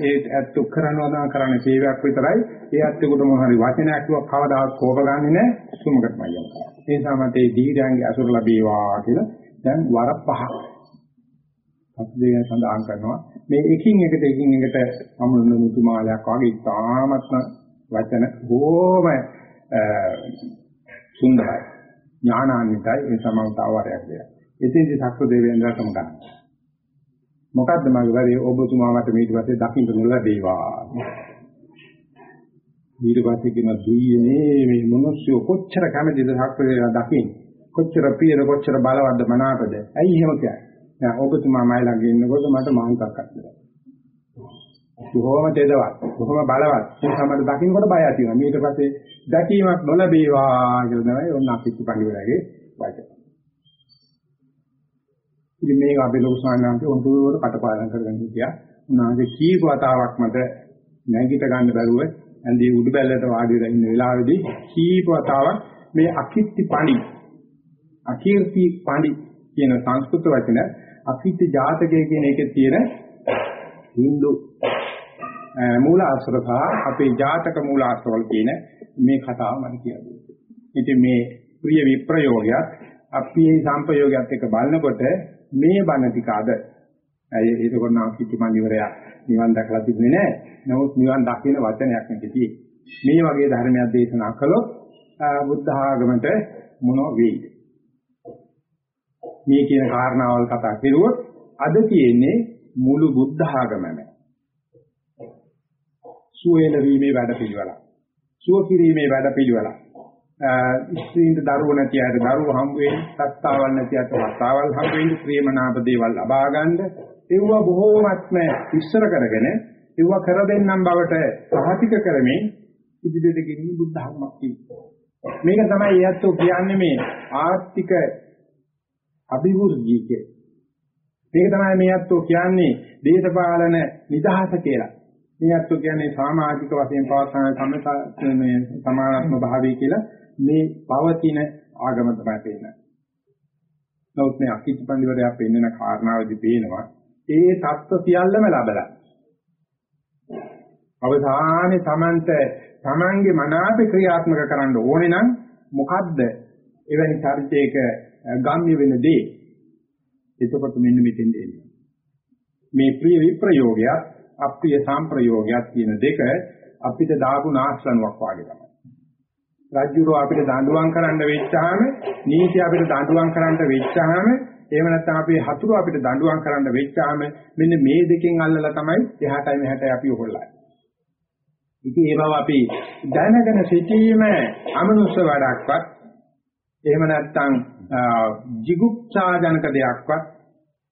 ඒ ඇත්ත කරනවා නම් කරන්නේ සේවයක් විතරයි. ඒ ඇත්තකට මොන හරි වචනයක් කිව්වක් කවදාවත් කෝප ගන්නෙ නැහැ. සුමකටමයි යනවා. ඒ නිසා මට මේ දීර්යන්ගේ අසුර ලැබේවා කියලා දැන් වර පහක් අත්දේ සඳහන් කරනවා. මේ එකින් එකට එකින් එකට අමුණන මුතුමාලයක් වගේ තාමත්ම වචන බොහොම සුන්දරයි. ඥානාන්විතයි ඒ සමවතාවරයක් දෙයක්. එතෙන්දී සක්‍ර දෙවියන්ලා සමුගන්න. මොකද්ද මගේ වැඩේ ඔබතුමා මට ඊට පස්සේ දකින්න නොලැබේවා. ඊට පස්සේ කියන දුයිනේ මේ මිනිස්සු කොච්චර කැමතිද සක්‍රියව දකින්න. කොච්චර ප්‍රියද කොච්චර බලවත්ද මනාපද. ඇයි එහෙම කියන්නේ? දැන් ඔබතුමා මයි ළඟ ඉන්නකොට මට මාංකක් අත්දැක. බොහොම තේදවත්, බොහොම බලවත්. ඒ සමහර දකින්නකොට බය ඇති වෙනවා. ඊට පස්සේ දැකීමක් නොලැබේවා කියලා තමයි ඔන්න අපිට පඬිවරගේ වචන. ඉතින් මේක අපේ ලොකු ස්වාමීන් වහන්සේ කටපාඩම් කරගෙන හිටියා. උන්වහන්සේ කීප වතාවක් මට නැගිට ගන්න බැරුව ඇඳේ උඩු බැල්ලට වාඩි වෙලා ඉන්න වෙලාවේදී කීප වතාවක් මේ අකිත්ති පණි අකීර්ති පණි කියන සංස්කෘත වචන අකිත්ති ජාතකයේ කියන එකේ තියෙන හින්දු මූල ආශ්‍ර සහ අපේ ජාතක මූල ආශ්‍රවල කියන මේ කතාව මම කියනවා. ඉතින් මේ ප්‍රිය විප්‍රයෝගයත් අපේ සම්පයෝගයත් එක බලනකොට මේ බණ ටික අද ඒ ඒකකොට නම් කිච්චමන් ඉවරයක් නිවන් දැකලා තිබුණේ නැහැ. නමුත් නිවන් දකින්න වචනයක් නැතිදී මේ වගේ ධර්මයක් දේශනා කළොත් බුද්ධ ආගමට මොනව වෙයිද? මේ කියන කාරණාවල් කතා කරුවොත් අද තියෙන්නේ මුළු බුද්ධ ආගමම. සුවේන වීමේ වැඩ පිළිවෙල. සුව කිරීමේ වැඩ පිළිවෙල. ස්ත්‍රීන්ට දරුවෝ නැති අයට දරුවෝ හම්බ වෙන්නේ, සත්තාවල් නැති අයට සත්තාවල් හම්බ වෙන්නේ, ප්‍රේමනාප දේවල් ලබා ගන්න. ඒව බොහෝමත්ම ඉස්සර කරගෙන ඒව කර දෙන්නම් බවට සාහිතික කරමින් ඉදිරියට ගෙනියන බුද්ධ ධර්මයක් තියෙනවා. මේක තමයි යැත්තෝ කියන්නේ මේ ආර්ථික අභිවෘද්ධිය කිය. මේක තමයි මේ යැත්තෝ කියන්නේ දේශපාලන නිදහස කියලා. මේ අත්තු කියන්නේ සමාජික වශයෙන් පවත්වන සම්මත මේ සමානාත්ම භාවය කියලා මේ පවතින ආගම තමයි පේන්නේ. නමුත් මේ අකිච්චපන්දිවරයා පෙන්වන කාරණාවදී පේනවා ඒ தත්ත්ව සියල්ලම ලබලා. අවසානයේ Tamanට Tamanගේ මනාප ක්‍රියාත්මක කරන්න ඕනේ නම් මොකද්ද එවැනි චර්ිතයක ගම්ම්‍ය වෙන දේ? එතකොට මෙන්න මෙතෙන් එන්නේ. මේ ප්‍රිය විප්‍රයෝගයක් අප්‍රිය සම්ප්‍රයෝගයක් කියන දෙක අපිට දාපු නාස්ලනුවක් වගේ තමයි. රජ්ජුරෝ අපිට දඬුවම් කරන්න වෙච්චාම නීති අපිට දඬුවම් කරන්න වෙච්චාම එහෙම නැත්නම් අපි හතුරු අපිට දඬුවම් කරන්න වෙච්චාම මෙන්න මේ දෙකෙන් අල්ලලා තමයි එහාටයි මෙහාටයි අපි හොල්ලන්නේ. ඉතින් ඒ බව අපි දැනගෙන සිටීම අමනුෂ්‍ය වැඩක්වත් එහෙම නැත්නම් jigupsාජනක දෙයක්වත්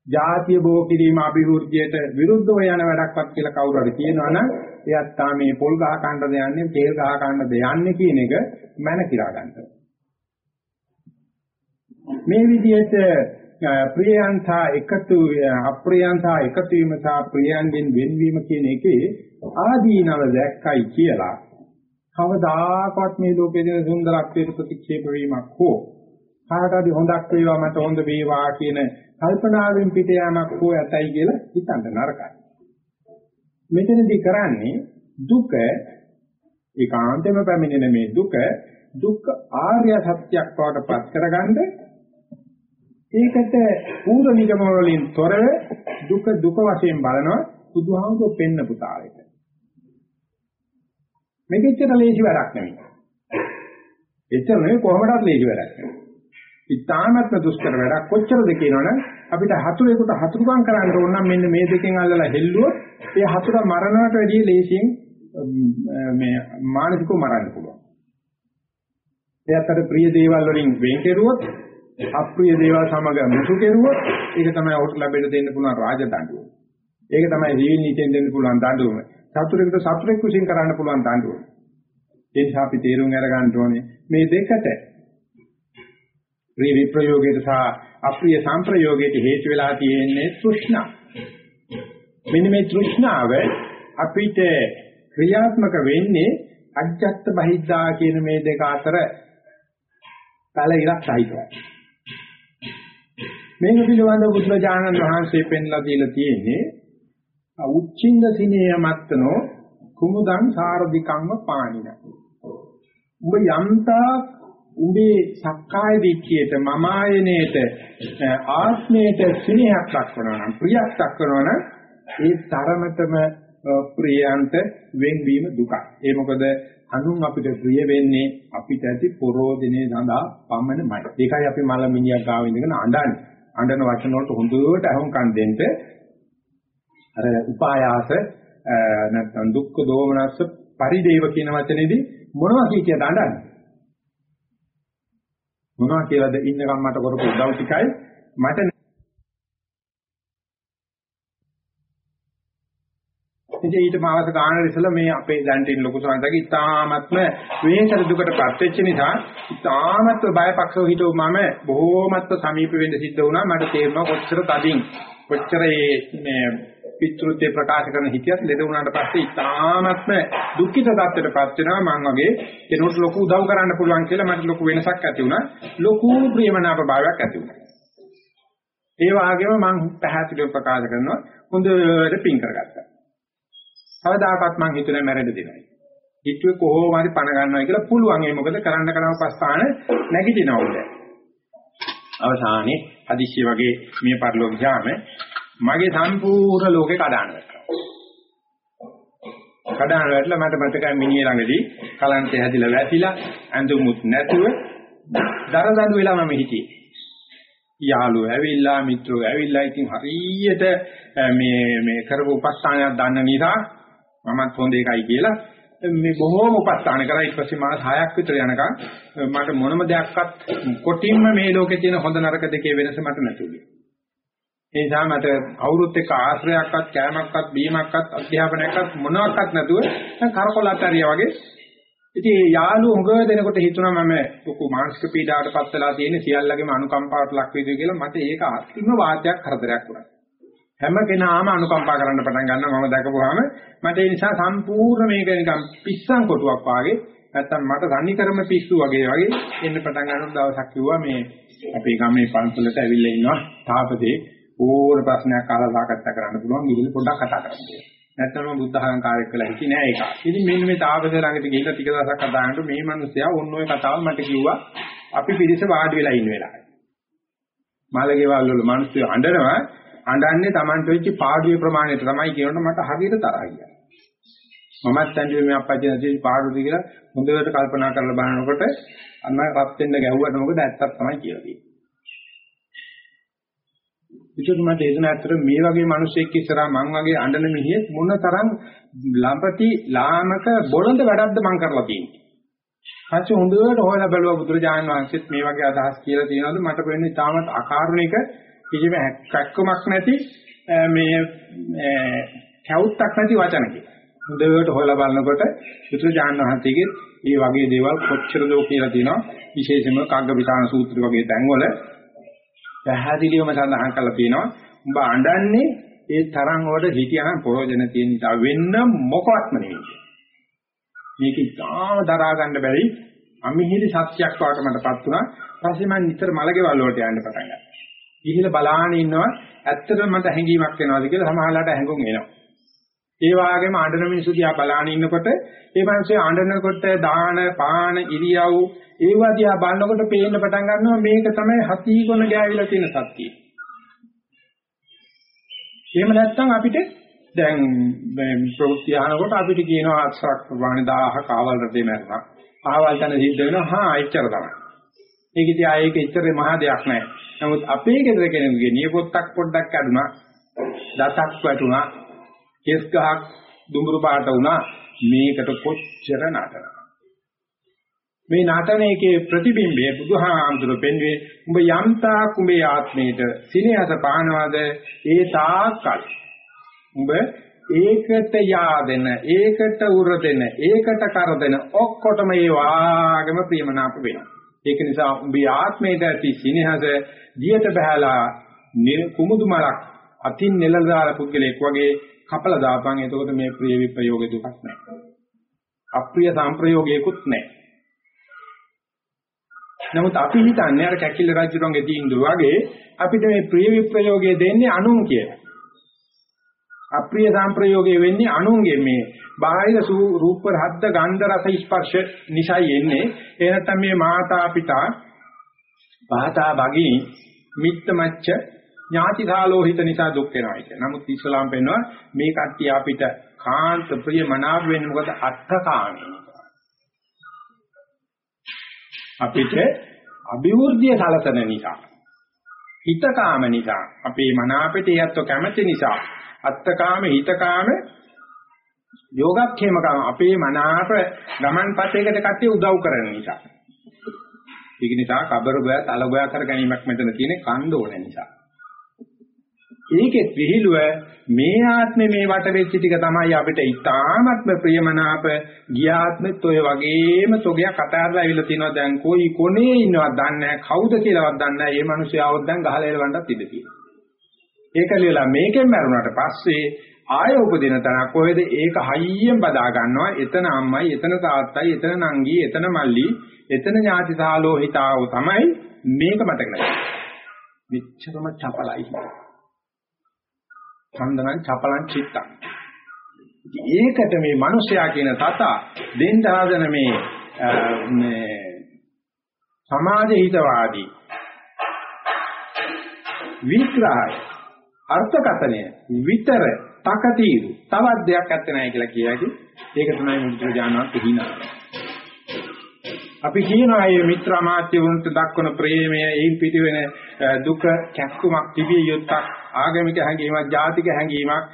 ජාතිය බෝ කිරීම අභිවෘද්ධියට විරුද්ධව යන වැඩක්වත් කියලා කවුරු හරි කියනවා නම් එයත් තා මේ පොල් ගහ කන්නද යන්නේ තේල් ගහ කන්නද යන්නේ කියන එක මන කිරා ගන්නවා. මේ විදිහට ප්‍රියයන්තා එකතු අප්‍රියයන්තා එකතු වීම සහ ප්‍රියයන්ගෙන් වෙන්වීම කියන එකේ ආදීනව දැක්කයි කියලා කවදාකවත් මේ ලෝකයේ දෙන සුන්දරත්වයට ප්‍රතික්ෂේප වීමක් හෝ කාටද හොඳක් වේවා මට හොඳ වේවා කියන කල්පනාවෙන් පිට යාමක් හෝ ඇතයි කියලා හිතන්න නරකයි. මෙතනදී කරන්නේ දුක ඒකාන්තයෙන්ම පැමිණෙන මේ දුක දුක් ආර්ය සත්‍යයක් බවට පත් කරගන්න ඒකට පූර්ව නිගම වලින් තොරව දුක දුක වශයෙන් බලනවා බුදුහාමුදුරු පෙන්න පුතාලෙට. මේකෙච්චර ලේසි වැඩක් නෙවෙයි එච්චර නෙවෙයි කොහොමදත් ලේසි වැඩක් නෙවෙයි ඉතාමත්ම දුෂ්කර වැඩක් කොච්චරද කියනවනම් අපිට හතුරෙකුට හතුරුකම් කරන්න ඕන නම් මෙන්න මේ දෙකෙන් අල්ලලා හෙල්ලුවොත් ඒ හතුර මරණයට වැඩිය ලේසියෙන් මේ මානසිකව මරන්න පුළුවන්. එයාට ප්‍රිය දේවල් වලින් වෙන් කෙරුවොත් අප්‍රිය දේවල් සමග මුසු කෙරුවොත් ඒක තමයි ඔහුට ලැබෙන්න දෙන්න පුළුවන් රාජදඬුව. ඒක තමයි ජීවි නීතියෙන් දෙන්න පුළුවන් දඬුවම. සතුරෙකුට සතුරෙක් කුසින් කරන්න පුළුවන් දඬුවම. ඒ නිසා අපි තේරුම් අරගන්න ඕනේ මේ දෙකට ප්‍රිය විප්‍රයෝගයට සහ අප්‍රිය සංප්‍රයෝගයට හේතු වෙලා තියෙන්නේ තෘෂ්ණා. මෙන්න මේ තෘෂ්ණාව අපිට ක්‍රියාත්මක වෙන්නේ අජ්ජත් බහිද්දා කියන මේ දෙක අතර කල ඉරක් සහිතවයි. මේක පිළිබඳව බුදුරජාණන් වහන්සේ පෙන්ලා දීලා තියෙන්නේ උච්චින්ද සිනේය මත්තනෝ කුමුදං සාරධිකම්ම පාණින. උඹ යම්තා උඹේ සක්කාය දිට්ඨියට මමායනේට ආත්මයට සිනහයක් දක්වනවා නම් ප්‍රියක් දක්වනවා නම් ඒ තරමටම ප්‍රියන්ත වෙන්වීම දුකයි. ඒ මොකද අනුන් අපිට ප්‍රිය වෙන්නේ අපිට ඇති පරෝධිනේ සඳහා පමණමයි. ඒකයි අපි මල මිනිහක් ගාව ඉඳගෙන අඬන්නේ. අඬන වචන වලට හොඳට අහුම්කම් දෙන්න අර උපායාස නැත්නම් දුක්ඛ දෝමනස්ස පරිදේව කියන වචනේදී මොනවා කිය කියද අඬන්නේ? මොනවා කියලාද ඉන්නකම් මට කරපු උදව් ටිකයි. මට ඉතින් ඊට මාවත ගානට ඉස්සලා මේ අපේ දැන් තියෙන ලොකු සංසාරක ඉතාමත්ම වේතර දුකටපත් වෙච්ච නිසා ඉතාමත්ම බයපක්ෂව හිටව මම බොහෝමත්ම සමීප වෙන්න සිද්ධ වුණා. මට තේරෙනවා කොච්චර තදින් කොච්චර මේ පිටෘත්‍ය ප්‍රකාශ කරන හිතියත් ලෙඩ වුණාට පස්සේ ඉතාමත්ම දුක්ඛිත තත්ත්වයටපත් වෙනවා මම වගේ කෙනෙකුට ලොකු උදව් කරන්න පුළුවන් කියලා මට ලොකු වෙනසක් ඇති වුණා ලොකු ප්‍රියමනාප භාවයක් ඇති වුණා ඒ වගේම මම පැහැදිලිව ප්‍රකාශ කරනවා හොඳට පින් කරගත්තා කවදාකවත් මං හිතුවේ මැරෙන්න දෙනවා. හිතුවේ කොහොම හරි පණ ගන්නවා කියලා පුළුවන්. ඒ මොකද කරන්න කරන පස්ථාන නැගිටිනවා උඩ. අවසානයේ හදිස්සිය වගේ මිය පරලෝක ගියාම මගේ සම්පූර්ණ ලෝකේ කඩාන වැටෙනවා. කඩාන වැටලා මට මතකයි මිනිහ ළඟදී කලන්තේ හැදිලා වැටිලා ඇඳුමුත් නැතුව දරදඬු වෙලා මම හිටියේ. යාළුවෝ ඇවිල්ලා මිත්‍රෝ ඇවිල්ලා ඉතින් හරියට මේ මේ කරපු උපස්ථානයක් දන්න නිසා මමත් හොඳ එකයි කියලා මේ බොහෝම උපස්ථාන කරා ඊට පස්සේ මාස 6ක් විතර යනකම් මට මොනම දෙයක්වත් කොටින්ම මේ ලෝකේ තියෙන හොඳ නරක දෙකේ වෙනස මට නැතුළු. ඒ නිසා මට කවුරුත් එක්ක ආශ්‍රයයක්වත් කෑමක්වත් බීමක්වත් අධ්‍යාපනයක්වත් මොනවාක්වත් නැතුව කරකොලතරිය වගේ. ඉතින් යාළුවෝ හුඟ දෙනකොට හිතුණා මම ලොකු මානසික පීඩාවටපත් වෙලා තියෙන සියල්ලගේම අනුකම්පාවට ලක් වේද කියලා. මට ඒක අත්‍රිම වාදයක් කරදරයක් වුණා. හැම කෙනාම අනුකම්පා කරන්න පටන් ගන්නවා මම දැකපුවාම. මට ඒ නිසා සම්පූර්ණ මේක නිකන් පිස්සන් කොටුවක් වාගේ නැත්තම් මට සම්නිකරම පිස්සු වගේ වගේ එන්න පටන් ගන්න දවසක් කිව්වා මේ අපේ ගමේ පන්සලට ඇවිල්ලා ඉන්නවා තාපසේ. ඕන ප්‍රශ්නයක් අහලා සාකච්ඡා කරන්න පුළුවන් ගිහින් පොඩ්ඩක් කතා කරන්න කියලා. නැත්නම් මම බුද්ධ අහංකාරයක් කළා හිතේ නෑ ඒක. ඉතින් මෙන්න මේ තාපසේ ළඟට ගිහිල්ලා ටික දවසක් කතා කරනකොට මේ මිනිස්සයා ඔන්න ඔය කතාව මට කිව්වා අපි පිරිස වාඩි වෙලා ඉන්න වෙලාවේ. මාළගේවල් වල මිනිස්සු අඬනවා අඬන්නේ Tamanට වෙච්ච පාඩුවේ ප්‍රමාණයට තමයි කියනකොට මට හරියට තරහා ගියා. මමත් ඇඬුවේ මේ අප්පච්චි නැති පාඩුවද කියලා හොඳට කල්පනා කරලා බලනකොට අන්න රත් වෙන්න ගැහුවට මොකද ඇත්තක් තමයි කියලා තියෙන්නේ. ඒකත් මට එදෙන ඇත්තට මේ වගේ මිනිස්සෙක් ඉස්සරහා මං වගේ අඬන මිනිහෙක් මොන තරම් ලම්පති ලාමක බොළඳ වැඩක්ද මං කරලා තියෙන්නේ. පස්සේ හොඳට හොයලා බැලුවා බුදුරජාණන් වහන්සේත් මේ වගේ අදහස් කියලා තියෙනවද මට වෙන්නේ තාමත් අකාරුණික කිසිම හැක්කමක් නැති මේ කැවුත්තක් නැති වචන කියලා. හොඳට හොයලා බලනකොට බුදුරජාණන් වහන්සේගේ මේ වගේ දේවල් කොච්චර දෝ කියලා තියෙනවා විශේෂයෙන්ම කග්ගවිතාන සූත්‍ර වගේ තැන්වල පැහැදිලිවම සඳහන් කරලා තියෙනවා උඹ අඬන්නේ ඒ තරම් වලට හිතියනම් ප්‍රයෝජන තියෙන නිසා වෙන්න මොකවත්ම නෙවෙයි. මේක ඉතාම දරා ගන්න බැරි අමිහිරි සත්‍යයක් වාට මටපත් වුණා. ඊපස්සේ මම නිතර මලකෙවල් වලට යන්න පටන් ගත්තා. ගිහිල්ලා බලාගෙන ඉන්නවා ඇත්තටම මට හැඟීමක් එනවාද කියලා සමහරලාට හැඟුම් එනවා. ඒ වගේම අඬන මිනිස්සු දිහා බලාගෙන ඉන්නකොට ඒ මිනිස්සු අඬනකොට දාන පාන ඉරියව් ඒවා දිහා බලනකොට පේන්න පටන් ගන්නවා මේක තමයි හති කොන ගෑවිලා තියෙන සත්‍යය. එහෙම නැත්නම් අපිට දැන් මේ ප්‍රවෘත්ති අහනකොට අපිට කියනවා අක්ෂරක් ප්‍රමාණ 1000ක ආවල් රටේ මැරුණා. ආවල් තන සිද්ධ වෙනවා හා එච්චර තමයි. ඒක ඉතින් ආයේක එච්චර මහා දෙයක් නෑ. නමුත් අපේ ගෙදර කෙනෙකුගේ නියපොත්තක් පොඩ්ඩක් අඩුනා. දතක් වැටුණා. කෙස් ගහක් දුඹුරු පාට වුණා. මේකට කොච්චර නටනවා. මේ නාටනයේ ප්‍රතිබිම්බය බුදුහාමුදුරු පෙන්වේ උඹ යම්තා කුඹේ ආත්මේට සිනහස පානවද ඒ තාකල් උඹ ඒකට yaadෙන ඒකට උරදෙන ඒකට කරදෙන ඔක්කොටම ඒ වාගම ප්‍රියමනාප වෙනවා ඒක නිසා උඹේ ආත්මයට ඇති සිනහස දියට බහැලා කුමුදු මලක් අතින් නෙලලා දාලා පුද්ගලෙක් වගේ කපලා දාපන් එතකොට මේ ප්‍රිය විප්‍රයෝග දුකක් නැහැ. අප්‍රිය සංප්‍රයෝගයකුත් නැහැ. නමුත් අපි හිතන්නේ අර කැකිල්ල රජුරන්ගේ තීන්දුව වගේ අපිට මේ ප්‍රිය විප්‍රයෝගය දෙන්නේ අනුන් කියලා. අප්‍රිය සංප්‍රයෝගය වෙන්නේ අනුන්ගේ මේ බාහිර රූප රහද්ද ගන්ධ රස ස්පර්ශ නිසයි එන්නේ. ඒ නැත්තම් මේ මාතා පිතා පාතා භගිනී මිත්ත මච්ච ඥාති සාලෝහිත නිසා දුක් වෙනවා කියන. නමුත් ඉස්ලාම් පෙන්වනවා මේ කට්ටිය අපිට කාන්ත ප්‍රිය මනාප වෙන්නේ මොකද අත්ථකාමී නිසා. අපිට අභිවෘද්ධිය සලසන නිසා. හිතකාම නිසා අපේ මනාපයට යත්ව කැමැති නිසා අත්තකාම හිතකාම යෝගක්ඛේම කාම අපේ මනාප ගමන් පතේකට කට්ටිය උදව් කරන නිසා. ඒක නිසා කබර ගෝය තල ගෝය කර ගැනීමක් මෙතන තියෙන්නේ කන්ද ඕන නිසා. ඒකෙත් විහිළුව මේ ආත්මේ මේ වට වෙච්ච ටික තමයි අපිට ඊටාත්ම ප්‍රියමනාප ගියාත්මෙත් ඔය වගේම තොගයක් අතහැරලා ඇවිල්ලා තිනවා දැන් කොයි කොනේ ඉන්නවද දන්නේ නැහැ. කවුද කියලාවත් දන්නේ නැහැ. මේ මිනිස්යාවත් දැන් ගහලා එලවන්නත් ඉඩ තියෙනවා. ඒක ලියලා මේකෙන් මරුණාට පස්සේ ආය උපදින තැනක් කොහෙද? ඒක හයියෙන් බදා ගන්නවා. එතන අම්මයි එතන තාත්තයි එතන නංගි එතන මල්ලි එතන ඥාති සාලෝහිතාව තමයි මේක මතක නැහැ මෙච්චරම චපලයි. ඡන්දනං චපලං චිත්තං. ඒකට මේ මිනිසයා කියන තත දෙන්න හදන මේ මේ සමාජ හිතවාදී විග්‍රහය අර්ථකථනය විතර තකතිරු තවත් දෙයක් ඇත්ත නැහැ කියලා කියයි. ඒක තමයි මුද්‍ර ඥානවත් හිනා. අපි කියනවා මේ මිත්‍ර අමාත්‍ය වුන්ට දක්වන ප්‍රේමය එයින් පිට වෙන දුක කැක්කුමක් තිබිය යුත්තක් ආගමික හැඟීමක් ජාතික හැඟීමක්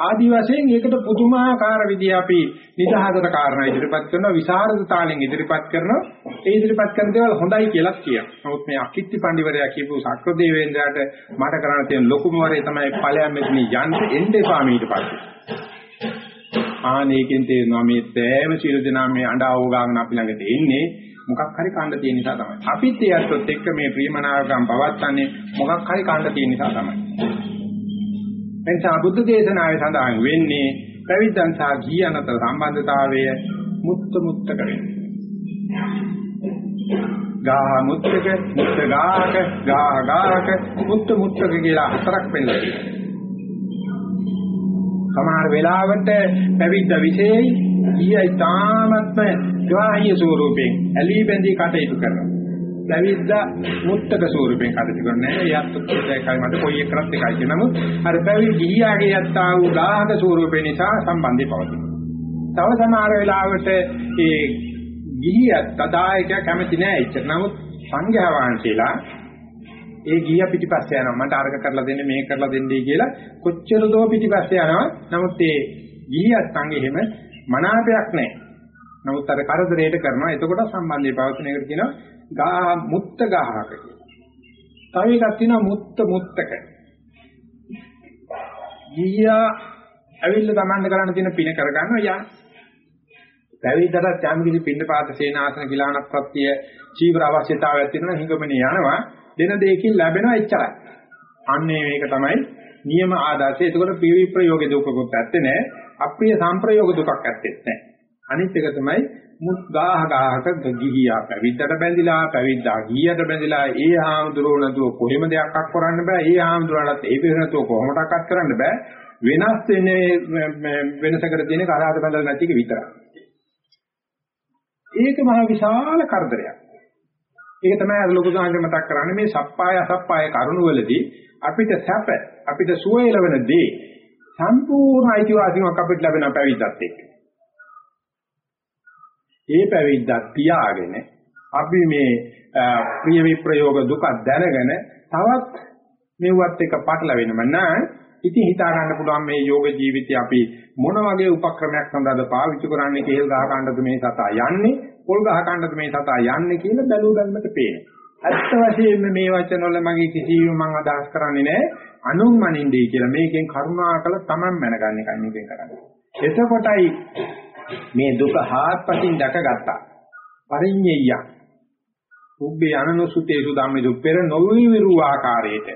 ආදි වශයෙන් ඒකට පුදුමාකාර විදිහ අපි නිදහසට කාරණා ඉදිරිපත් කරනවා විසරද තාලෙන් ඉදිරිපත් කරනවා ඒ ඉදිරිපත් කරන දේවල් හොඳයි කියලා කියනවා. නමුත් මේ අකිත්ති පඬිවරයා කියපු සක්‍රදේවේන්ද්‍රයාට මට කරන්න තියෙන ලොකුම වරේ තමයි ඵලයන් මෙතන යන්න එන්න එපා ඊට පස්සේ. ආනේකින් තේරෙනවා මේ තෑම සියලු දෙනා මේ අඬාව ගාගෙන අපි ළඟට එන්නේ මොකක් හරි කන්න තියෙන නිසා තමයි. අපිත් ඒත් එක්ක මේ ප්‍රියමනාවකම් පවත්න්නේ මොකක් හරි කන්න තියෙන නිසා තමයි. එනිසා බුද්ධ දේශනාවේ සඳහන් වෙන්නේ පැවිද්දන් සහ ගියන් අතර සම්බන්ධතාවය මුත්ත මුත්තක වෙන්නේ. ගාහ මුත්තක මුත්ත ගාහක ගාහ ගාහක මුත්ත මුත්තක කියලා හතරක් වෙනවා. සමහර වෙලාවට පැවිද්ද විශේෂයි ඊය ඊ타මත්ම ග්‍රාහ්‍ය ස්වරූපයෙන් ඇලී බැඳී කටයුතු කරනවා. පැවිද්දා මුත්තක ස්වරූපයෙන් කටයුතු කරන්නේ නැහැ. යත් උත්තරයකයි මට කොයි එකකට එකයි කියන නමුත් අර පැවිදි ගිහියාගේ යත්තා වූ ගාහක ස්වරූපේ නිසා සම්බන්ධය පවතිනවා. තව සමහර වෙලාවට ඒ ගිහියත් තදායක කැමති නැහැ ඉච්ච. නමුත් සංඝයා වහන්සේලා ඒ ගිය පිටිපස්සේ යනවා මට අරක කරලා දෙන්න මේක කරලා දෙන්නයි කියලා කොච්චර දෝ පිටිපස්සේ යනවා නමුත් ඒ ගිහියත් සංඝ එහෙම මනාපයක් නැහැ. නමුත් අර කරදරයට කරනවා. එතකොට සම්බන්ධය පවතින එකට කියනවා ගා මුත්ත ගාහක කියලා. තව එකක් තියෙනවා මුත්ත මුත්තක. ගියා ඇවිල්ලා Tamanne කරන්න තියෙන පින කරගන්නවා යන්න. පැවිද්දට යම් කිසි පින්න පාත සේනාසන ගිලාන ප්‍රත්‍ය චීවර අවශ්‍යතාවයක් තියෙනවා හිඟමනේ යනවා දෙන දෙයකින් ලැබෙනවා එච්චරයි. අන්නේ මේක තමයි නියම ආදර්ශය. එතකොට පිවි ප්‍රයෝග දුකකුත් ඇත්තේ නැහැ. අප්‍රිය සංප්‍රයෝග දුකක් ඇත්තේ නැහැ. අනිත් එක තමයි මුත් ගාහ ගාහක ගිහියා පැවිද්දට බැඳිලා පැවිද්දා ගිහියට බැඳිලා ඒ හාමුදුරුවෝ නැතුව කොහෙම දෙයක් අක් කරන්න බෑ. ඒ හාමුදුරුවන්ට ඒ පිළිස නැතුව කොහොමඩක්වත් කරන්න බෑ. වෙනස් වෙන්නේ වෙනසකට තියෙන කරාද බඳලා නැති එක විතරයි. ඒක මහ විශාල කරදරයක්. ඒක තමයි අර ලොකු සාහිත්‍ය මතක් කරන්නේ මේ සප්පාය අසප්පාය කරුණු වලදී අපිට සැප අපිට සුවය ලැබෙන දේ සම්පූර්ණ අයිතිවාසිකමක් අපිට ලැබෙන පැවිද්දත් එක්ක. ඒ පැවිද්දක් තියාගෙන අපි මේ ප්‍රිය විප්‍රයෝග දුක දැනගෙන තවත් මෙව්වත් එක පටලවෙනම නම් ඉතින් හිතා ගන්න පුළුවන් මේ යෝග ජීවිතය අපි මොන වගේ උපක්‍රමයක් සඳහාද පාවිච්චි කරන්නේ කේල් ගහ ගන්නද මේ සතා යන්නේ පොල් ගහ ගන්නද මේ සතා යන්නේ කියලා බැලුව බැලමට පේනවා. ඇත්ත වශයෙන්ම මේ වචන වල මගේ කිසිම මම අදහස් කරන්නේ නැහැ අනුන් මනින්නේ කියලා මේකෙන් කරුණාකර තමන් මැනගන්න එකයි මේකෙන් කරන්නේ. එතකොටයි මේ දුක හාත්පසින් දැකගත්තා. පරිඤ්ඤය. උබ්බේ අනනුසුතේසු ධම්මේසු පෙර නොවිවිරු ආකාරයට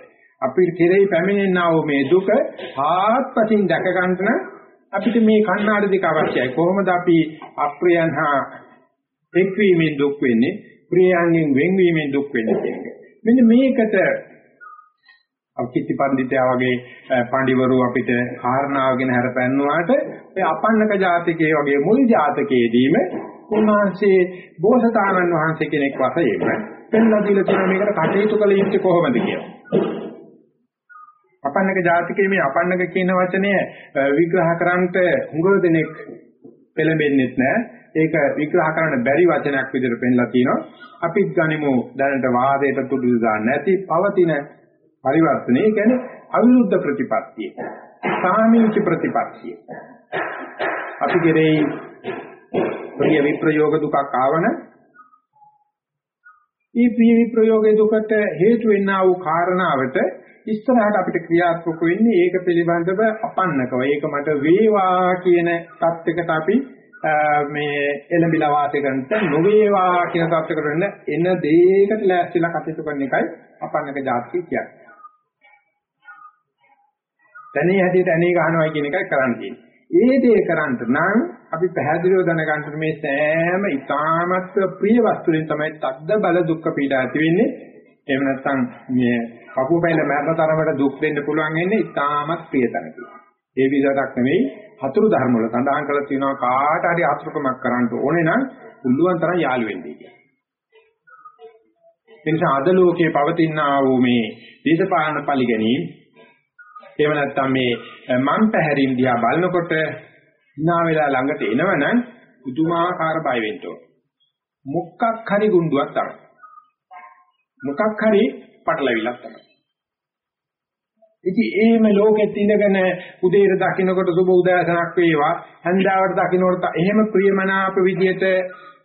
අපි කෙරෙහි පැමිණෙනා වූ මේ දුක ආත්පසින් දැක ගන්න අපිට මේ කණ්ණාඩි දෙක අවශ්‍යයි. කොහොමද අපි අප්‍රියයන් හා එක්වීමෙන් දුක් වෙන්නේ, ප්‍රියයන්ගෙන් වෙන්වීමෙන් දුක් වෙන්නේ කියන්නේ. මෙන්න මේකට අකිත්ති පඬිතයා වගේ පඬිවරු අපිට කාරණාව ගැන හරපැන්නුවාට ඒ අපන්නක ජාතිකයේ වගේ මුල් ජාතකයේදීම උන්වහන්සේ බෝසතාණන් වහන්සේ කෙනෙක් වශයෙන් පෙන්ලා දීලා තියෙන මේකට කටයුතු කළ යුත්තේ කොහොමද කියලා. අපන්නක ජාතිකයේ මේ අපන්නක කියන වචනය විග්‍රහ කරන්නට හුඟ දෙනෙක් පෙළඹෙන්නේ නැහැ. ඒක විග්‍රහ කරන්න බැරි වචනයක් විදිහට පෙන්ලා තියෙනවා. අපිත් ගනිමු දැනට වාදයට තුඩු දාන්න නැති පවතින පරිවර්තනය කියන්නේ අවිරුද්ධ ප්‍රතිපත්තිය. සාමීච ප්‍රතිපත්තිය. අපි කෙරෙහි ප්‍රිය විප්‍රයෝග දුකක් ආවන ඒ ප්‍රිය විප්‍රයෝගයේ දුකට හේතු වෙන්නා වූ කාරණාවට ඉස්සරහට අපිට ක්‍රියාත්මක වෙන්නේ ඒක පිළිබඳව අපන්නකව ඒක මට වේවා කියන தත්යකට අපි මේ එළඹිලා වාසය කරන්න නොවේවා කියන தත්යකට එන එන දෙයකට ලෑස්තිලා කටයුතු කරන එකයි අපන්නක જાතිය කියන්නේ තනිය හැටියට අනේ ගන්නවා කියන එකයි කරන්න තියෙන්නේ. ඒ දේ කරන්ට නම් අපි පැහැදිලිව දැනගන්න මේ සෑම ඊ타මත් ප්‍රිය වස්තුවෙන් තමයි තද්ද බල දුක්ඛ පීඩා ඇති වෙන්නේ. එහෙම නැත්නම් මේ කපුව පැල මරණ තරමට දුක් දෙන්න පුළුවන් වෙන්නේ ඊ타මත් ප්‍රියතනක. ඒ විදිහටක් නෙවෙයි හතුරු ධර්ම වල සඳහන් කරලා තියෙනවා කාට හරි අසුරුකමක් කරන්න ඕනේ නම් පුළුවන් තරම් යාළු වෙන්නේ කියලා. ඒ නිසා අද ලෝකයේ පවතින ආ වූ මේ දේශපාලන පරිගැනීම් එහෙම නැත්නම් මේ මන් පැහැරීම් දිහා බලනකොට hina වෙලා ළඟට එනවනම් පුදුමාකාර බය වෙන්න ඕන. මොකක් හරි ගුඬුවක් තමයි. මොකක් හරි පටලවිලක් තමයි. ඉතින් එහෙම ලෝකෙත් ඉඳගෙන උදේට දකින්නකොට සුබ උදෑසනක් වේවා හන්දාවට දකින්නකොට එහෙම ප්‍රියමනාප විදියට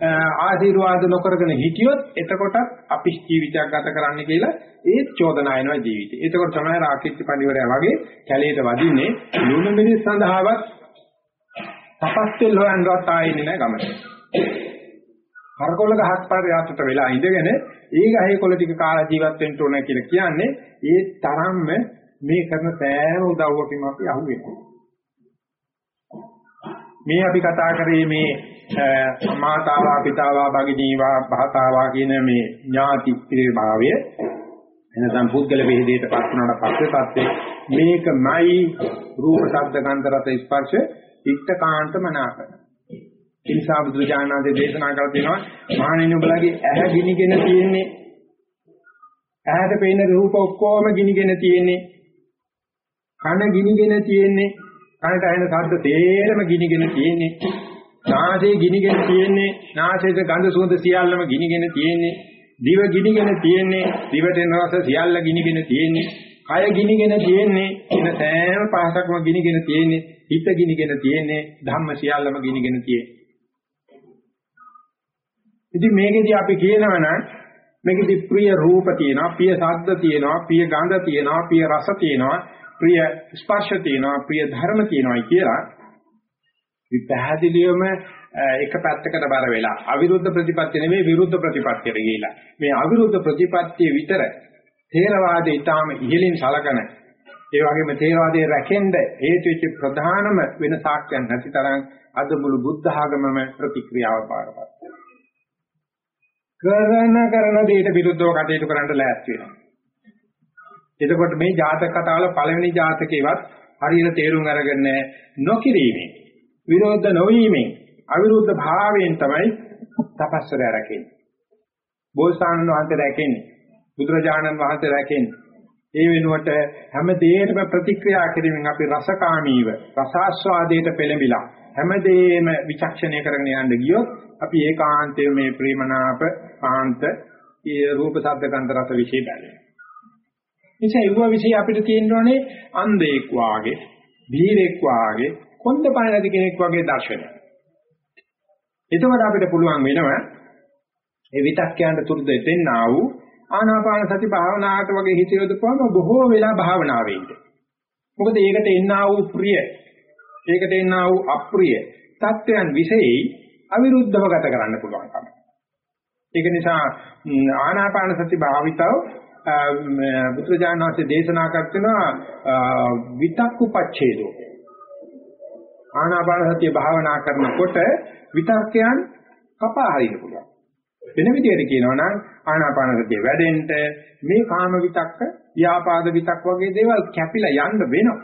ආශිර්වාද නොකරගෙන හිටියොත් එතකොට අපි ජීවිතයක් ගත කරන්න කියලා ඒ චෝදනා එනවා ජීවිතේ. එතකොට තමයි රාකිච්ච පඬිවරයා වගේ කැලේට වදින්නේ ලුණු මිනිස් සඳහාවත් තපස්තෙල් හොයන්නවත් ආයෙන්නේ නැහැ ගමට. කරකොල ගහක් පාර යාත්‍රට වෙලා ඉඳගෙන ඒ ගහේ කොළ ටික කාලා ජීවත් වෙන්න ඕන කියලා කියන්නේ ඒ තරම්ම මේ කරන සෑම උදව්වකින්ම අපි අහුවෙනවා. මේ අපි කතා කරේ මේ මාතාවා පිතාවා භගිනීවා භාතාවා කියන මේ ඥාති ක්‍රියාභාවය එනසම් පුද්ගල වේදයට පත් වුණාට පස්සේ පස්සේ මේකමයි රූප ශබ්ද ගන්ධ රස ස්පර්ශ ඉක්තකාන්ත මනාකරන. ඉන්සා බුදුජානනාදී දේශනා කරලා තියෙනවා මහණෙනි ඔබලාගේ ඇහැ ගිනිගෙන තියෙන්නේ. ඇහැට පේන රූප ඔක්කොම ගිනිගෙන තියෙන්නේ. කන ගිනිගෙන තියෙන්නේ. කනට ඇහෙන ශබ්ද තේරම ගිනිගෙන තියෙන්නේ. නාසයේ ගිනිගෙන තියෙන්නේ නාසයේ ගඳ සුවඳ සියල්ලම ගිනිගෙන තියෙන්නේ දිව ගිනිගෙන තියෙන්නේ දිවට එන රස සියල්ල ගිනිගෙන තියෙන්නේ කය ගිනිගෙන තියෙන්නේ ඉන සෑම පහසක්ම ගිනිගෙන තියෙන්නේ හිත ගිනිගෙන තියෙන්නේ ධම්ම සියල්ලම ගිනිගෙන තියෙන්නේ ඉතින් මේකෙදි අපි කියනවනම් මේකෙදි ප්‍රිය රූප තියෙනවා ප්‍රිය ශබ්ද තියෙනවා ප්‍රිය ගන්ධ තියෙනවා ප්‍රිය රස තියෙනවා ප්‍රිය ස්පර්ශ තියෙනවා ප්‍රිය ධර්ම තියෙනවා කියලා විපහදිලියම එක පැත්තකට බර වෙලා අවිරුද්ධ ප්‍රතිපත්තිය නෙමෙයි විරුද්ධ ප්‍රතිපත්තියට ගිහිලා මේ අවිරුද්ධ ප්‍රතිපත්තිය විතර තේරවාදයේ ඊටාම ඉහළින් සලකන ඒ වගේම තේරවාදයේ රැකෙන්න හේතු වෙච්ච ප්‍රධානම වෙන සාක්ෂයන් නැති තරම් අද මුළු බුද්ධ ආගමම ප්‍රතික්‍රියාව පාරපත් කරන කරන දෙයට විරුද්ධව කටයුතු කරන්න ලෑස්ති වෙනවා. එතකොට මේ ජාතක කතාවල පළවෙනි ජාතකේවත් හරියට තේරුම් අරගෙන නොකිරීමෙන් විරෝධ නොවීමෙන් අවිරුද්ධ භාවයෙන් තමයි තපස්සරය රැකෙන්නේ. බෝසතාණන් වහන්සේ රැකෙන්නේ. බුදුරජාණන් වහන්සේ රැකෙන්නේ. ඒ වෙනුවට හැම දෙයකම ප්‍රතික්‍රියා කිරීමෙන් අපි රසකාමීව රසාස්වාදයට පෙළඹිලා හැම දෙයක්ම විචක්ෂණය කරගෙන යන්න ගියොත් අපි ඒකාන්තයෙන් මේ ප්‍රේමනාප ආන්ත ඒ රූප ශබ්ද ගන්ධ රස විශේෂ බැලේ. නිසා ඒව විශේෂ අපිට තියෙනවානේ අන්ධෙක් වාගේ, බීරෙක් වාගේ, කොන්ද පණ නැති කෙනෙක් වගේ දර්ශනය. එතකොට අපිට පුළුවන් වෙනවා ඒ විතක්කයන්ට තුරු දෙන්න ආ වූ ආනාපාන සති භාවනාවට වගේ හිත යොදපුවම බොහෝ වෙලා භාවනාවේ ඉන්න. මොකද ඒකට එන්නා වූ ප්‍රිය, ඒකට එන්නා වූ අප්‍රිය තත්වයන් විශේෂයි අවිරුද්ධව ගත කරන්න පුළුවන්කම. ඒක නිසා ආනාපාන සති භාවිතව බුදුරජාණන් වහන්සේ දේශනා කරනවා විතක්කුපච්ඡේදෝ ආනාපාන සතිය භාවනා කරනකොට විතක්කයන් කපා හරින්න පුළුවන්. වෙන විදිහට කියනවා නම් ආනාපාන සතිය වැඩෙන්න මේ කාම විතක්ක, ව්‍යාපාද විතක් වගේ දේවල් කැපිලා යන්න වෙනවා.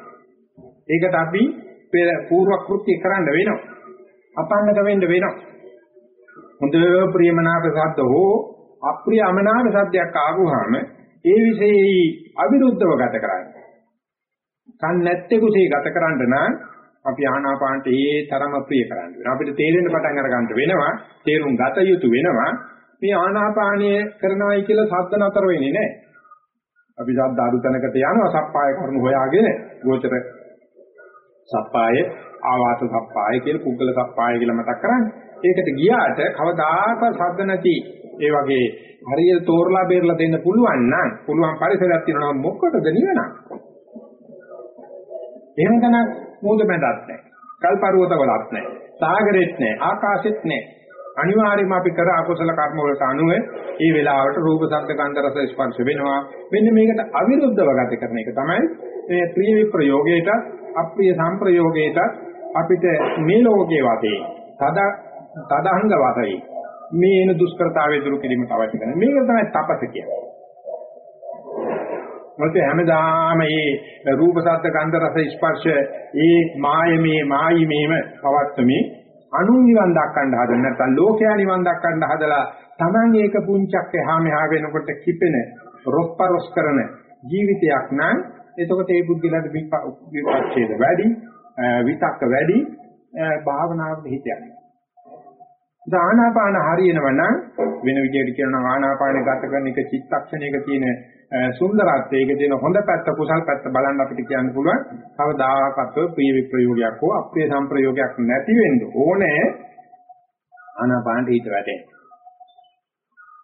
ඒකට අපි පෙර පූර්ව කෘත්‍ය කරන්න වෙනවා. අපංගත වෙන්න වෙනවා. හොඳ ප්‍රියමනාප සද්ද හෝ අප්‍රිය අමනාප සද්දයක් ආවොහම ඒ විශේෂයි අවිරුද්ධව ගත කරන්නේ. කන් නැත්තේ කුසේ ගත කරන්න නම් අපි ආනාපානට ඒ තරම ප්‍රිය කරන්න වෙනවා. අපිට තේරෙන්න පටන් අර ගන්න වෙනවා, තේරුම් ගත යුතු වෙනවා. මේ ආනාපානය කරනවායි කියලා සද්ද නතර වෙන්නේ නැහැ. අපි සද්ද අඩු තැනකට යනවා සප්පාය කරුණු හොයාගෙන ගෝචර සප්පාය ආවාස සප්පාය කියලා පුද්ගල සප්පාය කියලා මතක් කරන්නේ. ඒකට ගියාට කවදාකවත් සද්ද නැති ඒ වගේ හරියට තෝරලා බේරලා දෙන්න පුළුවන් නම් පුළුවන් පරිසරයක් තියෙනවා මොකටද නිවන? එහෙම තනක් මූද මැදක් නැහැ. කල්පරුවත වලක් නැහැ. සාගරෙත් නැහැ. ආකාශෙත් නැහැ. අනිවාර්යයෙන්ම අපි කර අකුසල කර්ම වලට අනුව ඒ වෙලාවට රූප ශබ්ද ගන්ධ රස ස්පර්ශ වෙනවා. මෙන්න මේකට අවිරුද්ධව ගත කරන එක තමයි මේ ප්‍රිය විප්‍රයෝගයට අප්‍රිය සංප්‍රයෝගයට අපිට මේ ලෝකයේ වාතේ තද තදංග වාතේ මේ එන දුෂ්කරතාවය දුරු කිරීමට අවශ්‍ය කරන මේක තමයි තපස කියන්නේ. මොකද හැමදාම මේ රූප ශබ්ද ගන්ධ රස ස්පර්ශ ඒ මායමේ මායිමේම පවත්වමි අනු නිවන් දක්වන්න හදන නැත්නම් ලෝකයා නිවන් දක්වන්න හදලා Taman ඒක පුංචක් එහා මෙහා වෙනකොට කිපෙන රොප්පරොස් කරන ජීවිතයක් නම් එතකොට ඒ බුද්ධිලට විපච්ඡේද වැඩි විතක්ක වැඩි භාවනාවට හිත යනවා ආනාපාන හරියනව නම් වෙන විදිහට කියනවා ආනාපාන ගත කරන එක චිත්තක්ෂණයක තියෙන සුන්දරත්වය ඒක දෙන හොඳ පැත්ත කුසල් පැත්ත බලන්න අපිට කියන්න පුළුවන්. කවදාකවත් ප්‍රිය විප්‍රයෝගයක් හෝ අප්‍රිය සංප්‍රයෝගයක් නැති වෙන්න ඕනේ ආනාපානට හිත වැටෙන්න.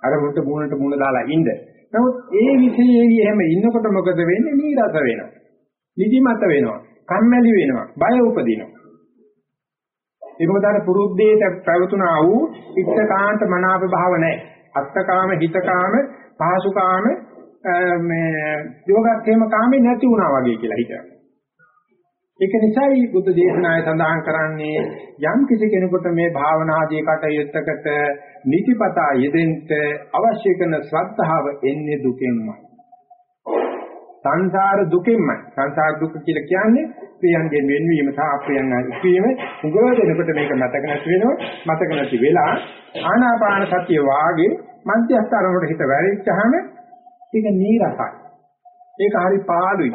අර මුට මුණට මුණ දාලා ඉන්න. නමුත් ඒ විශේෂයේ එහෙම ඉන්නකොට මොකද වෙන්නේ? නීරස වෙනවා. නිදිමත වෙනවා. කම්මැලි වෙනවා. බය උපදිනවා. ඒක මොකද අර පුරුද්දේට පැවතුනා වූ ඉත්තකාන්ත මනාප භාව නැහැ. අත්තකාම හිතකාම පහසුකාම මේ යෝගක්ෂේම කාමේ නැති වුණා වගේ කියලා හිතනවා. ඒක නිසායි බුද්ධ දේශනාවේ සඳහන් කරන්නේ යම් කිසි කෙනෙකුට මේ භාවනාදී කටයුත්තකට නිතිපතා යෙදෙන්න අවශ්‍ය කරන ශ්‍රද්ධාව එන්නේ දුකෙන්මයි. සංසාර දුකෙන්මයි. සංසාර දුක කියලා කියන්නේ ප්‍රියන්ගෙන් වෙන්වීම සහ අප්‍රියන් ඉක්වීම උගව දෙනකොට මේක මතක නැති වෙනවා. මතක නැති වෙලා ආනාපාන සතිය වාගේ මධ්‍යස්ථ අරමුණට හිත වැරෙච්චාම ඒක නීරසයි. ඒක හරි පාළුයි.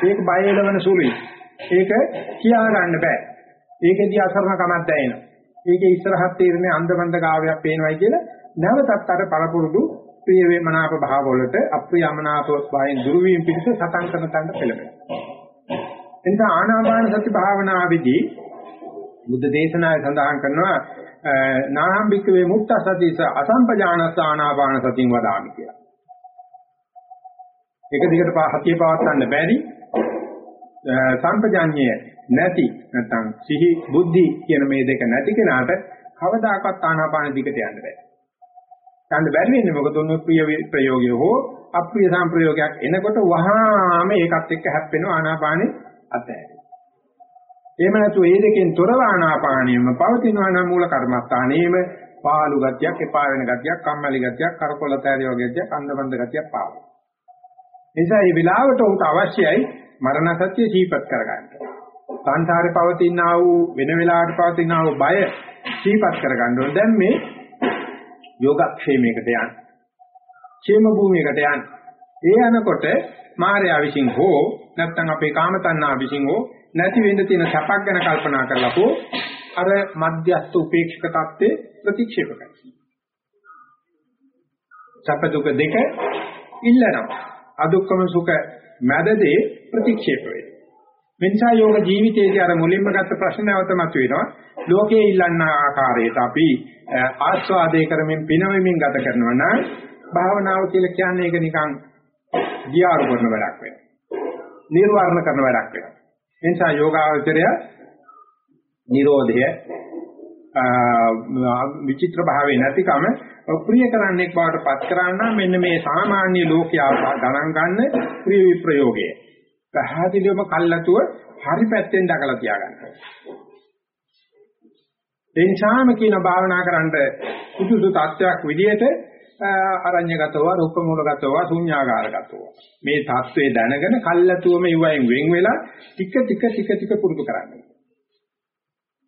ඒක බය එළවන සුළුයි. ඒක කියා ගන්න බෑ. ඒකෙදී අසරණකමක් දැනෙනවා. ඒකේ ඉස්සරහත් තීරණේ අන්දමන්ද ගාවයක් පේනවයි කියලා නැවතත් අර පරපුරුදු ප්‍රිය වේමනාප භාව වලට අප්‍රියමනාප භාවයෙන් දුරු වීම පිණිස සටන් කරන තැනට පෙළඹෙනවා. එනිසා ආනාපාන සති භාවනාවේදී බුද්ධ දේශනාවේ සඳහන් කරනවා නාහම්බික වේ මුත්ත සතිස අසම්පජානස ආනාපාන සතින් වදාමි කියලා. එක දිගට හතිය පවත්වන්න බැරි සම්පජාඤ්ඤය නැති නැත්නම් සිහි බුද්ධි කියන මේ දෙක නැති කෙනාට කවදාකවත් ආනාපාන දිගට යන්න බෑ. යන්න බැරි වෙන්නේ මොකද උන් ප්‍රිය ප්‍රයෝගය හෝ අප්‍රිය සම්ප්‍රයෝගයක් එනකොට වහාම ඒකත් එක්ක හැප්පෙනවා ආනාපානෙ අතහැරෙනවා. එහෙම නැතු ඒ දෙකෙන් තොරව ආනාපානියම පවතිනවා නම් මූල කර්මස්ථානයේම පාළු ගතියක්, එපා වෙන ගතියක්, කම්මැලි ගතියක්, කරකොල තෑරි වගේ ගතියක්, අන්දමන්ද ගතියක් පාවෙනවා. නිසා මේ වෙලාවට උන්ට අවශ්‍යයි මරණ සත්‍ය සීපත් කරගන්න. සංසාරේ පවතින ආ වූ වෙන වෙලාවට පවතින ආ වූ බය සීපත් කරගන්න ඕනේ. දැන් මේ යෝගක්ෂේමයකට යන්න. ക്ഷേම භූමියකට යන්න. ඒ යනකොට මායාව විසින් හෝ නැත්නම් අපේ කාම තණ්හා විසින් හෝ නැති වෙන්න තියෙන සැපක් ගැන කල්පනා කරලාකෝ අර මධ්‍යස්ථ උපේක්ෂක தත්ත්වේ ප්‍රතික්ෂේප කරනවා. සැප දුක දෙක ඉල්ලනවා. අදුක්කම සුඛ මැදදී ප්‍රතික්ෂේප වෙනවා. මෙන්සා යෝග ජීවිතයේදී අර මුලින්ම ගත්ත ප්‍රශ්න නැවත මතුවෙනවා. ලෝකයේ ඉල්ලන්න ආකාරයට අපි ආස්වාදේ කරමින් පිනවෙමින් ගත කරනවා නම් භාවනාව කියලා කියන්නේ ඒක නිකන් ගියාරු කරන වැඩක් වෙනවා. නිර්වාණ කරන වැඩක් වෙනවා. එනිසා යෝගාවචරය නිරෝධය විචිත්‍ර භාවයේ නැතිකම ප්‍රිය කරන්නේ බවට පත් කරන්න මෙන්න මේ සාමාන්‍ය ලෝකයා ගණන් ගන්න ප්‍රිය විප්‍රයෝගය. පැහැදිලිවම කල්ලාතුව හරි පැත්තෙන් දකලා තියාගන්න. එන්චාම කියන භාවනා කරන්න සුදුසු තත්වයක් විදිහට අරඤ්‍යගතව රූපමූලගතව ශුන්‍යාකාරගතව මේ தત્ත්වය දැනගෙන කල්ලාතුවම ඉවෙන් වෙන් වෙලා ටික ටික ටික ටික පුරුදු කරන්නේ.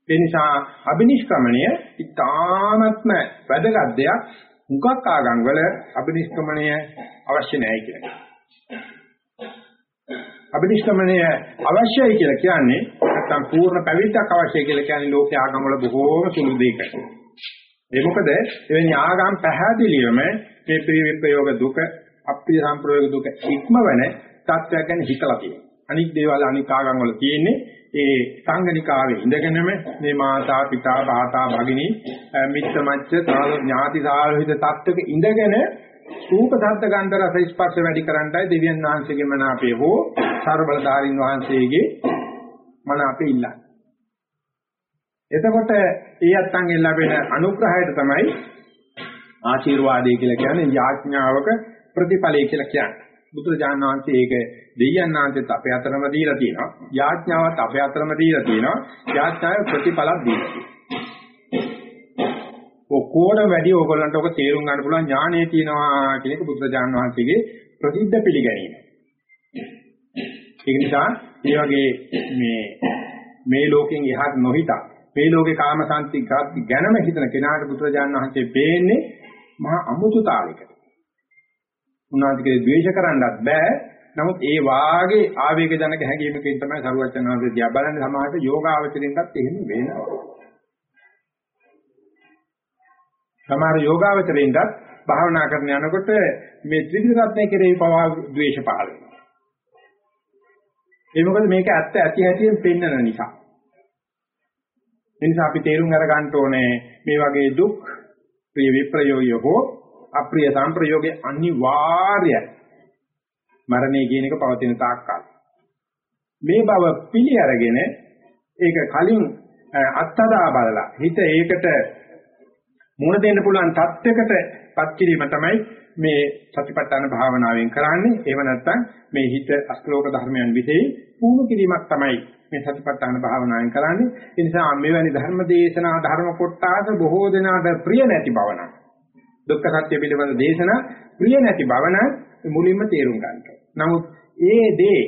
ඒ නිසා අබිනිෂ්ක්‍මණය ඉතාමත්ම වැදගත් දෙයක්. මුගක් ආගම් වල අබිනිෂ්ක්‍මණය අවශ්‍ය නැහැ කියලා. අබිනිෂ්ක්‍මණය අවශ්‍යයි කියලා කියන්නේ නැත්තම් පූර්ණ පැවිද්දක් අවශ්‍යයි කියලා කියන්නේ ලෝක ආගම් වල බොහෝම සුළු දෙයකට. ඒ මොකද එවැනි ආගම් පැහැදිලිවම මේ ප්‍රියවිප්‍රයෝග දුක අප්‍රිය සම්ප්‍රයෝග දුක ඉක්මවන තත්ත්වයක් ගැන හිතලා තියෙනවා. අනික් දේවල් අනික් ආගම් වල තියෙන්නේ ඒ සංගණිකාවේ ඉඳගෙනම මේ මාතා පිතා භාතා භගිනී මිත්‍ර මච්ච ඥාති සාහිත තත්ත්වක ඉඳගෙන රූප ශබ්ද ගන්ධ රස ස්පර්ශ වැඩි කරන්නයි දෙවියන් වහන්සේගේ මන අපේ හෝ ਸਰබලධාරින් වහන්සේගේ මන අපේ ඉල්ලන්නේ. එතකොට ඒ අත්ංගෙන් ලැබෙන අනුග්‍රහයට තමයි ආශිර්වාදය කියලා කියන්නේ යාඥාවක ප්‍රතිඵලය කියලා කියන්නේ. බුදුරජාණන් වහන්සේ ඒක දෙයයන් ආන්තෙත් අපේ අතරම දීලා තියෙනවා. යාඥාවත් අපේ අතරම දීලා තියෙනවා. යාඥාවේ ප්‍රතිඵලක් දීලා තියෙනවා. ඔක්කොම වැඩි ඕගොල්ලන්ට ඔක තේරුම් ගන්න පුළුවන් ඥාණය තියෙනවා කියන එක බුදුරජාණන් වහන්සේගේ ප්‍රසිද්ධ පිළිගැනීම. ඒ නිසා මේ වගේ මේ මේ ලෝකෙන් එහාට නොහිතා මේ ලෝකේ කාමසන්ති ගැනම හිතන කෙනාට බුදුරජාණන් වහන්සේ පේන්නේ මහා අමුතුතාවයකට. උන්වහන්සේගේ ද්වේෂ කරන්නත් බෑ. නමුත් ඒ වාගේ ආවේග ජනක හැඟීමකින් තමයි සරුවචනාංශය දිහා බලන්නේ සමාජයට යෝගාවචරින්ටත් එහෙම වෙනවා. සමහර යෝගාවචරින්ටත් භාවනා කරන යනකොට මේ ත්‍රිවිධ රත්නයේ කෙරෙහි පවා ද්වේෂ පහළ වෙනවා. ඒ මොකද මේක ඇත්ත ඇති හැටියෙන් පෙන්වන නිසා. ඒ නිසා අපි තේරුම් අරගන්න ඕනේ මේ වගේ දුක් ප්‍රිය විප්‍රයෝගය හෝ අප්‍රිය සංප්‍රයෝගේ අනිවාර්යයි. මරණය කියන එක පවතින තාක්කල්. මේ බව පිළි අරගෙන ඒක කලින් අත්හදා බලලා හිත ඒකට මුණ දෙන්න පුළුවන් தත්වයකටපත් කිරීම තමයි මේ සතිපට්ඨාන භාවනාවෙන් කරන්නේ. එහෙම නැත්නම් මේ හිත අස්ලෝක ධර්මයන් විදේ පුහුණු කිරීමක් තමයි මේ සතිපට්ඨාන භාවනාවෙන් කරන්නේ. ඒ නිසා මෙවැනි ධර්ම දේශනා ධර්ම කොටාස බොහෝ දෙනාට ප්‍රිය නැති බව නම් දුක්ඛ සත්‍ය පිළිබඳ දේශනා ප්‍රිය නැති බව නම් මුලින්ම තේරුම් ගන්න. නමුත් ඒ දේ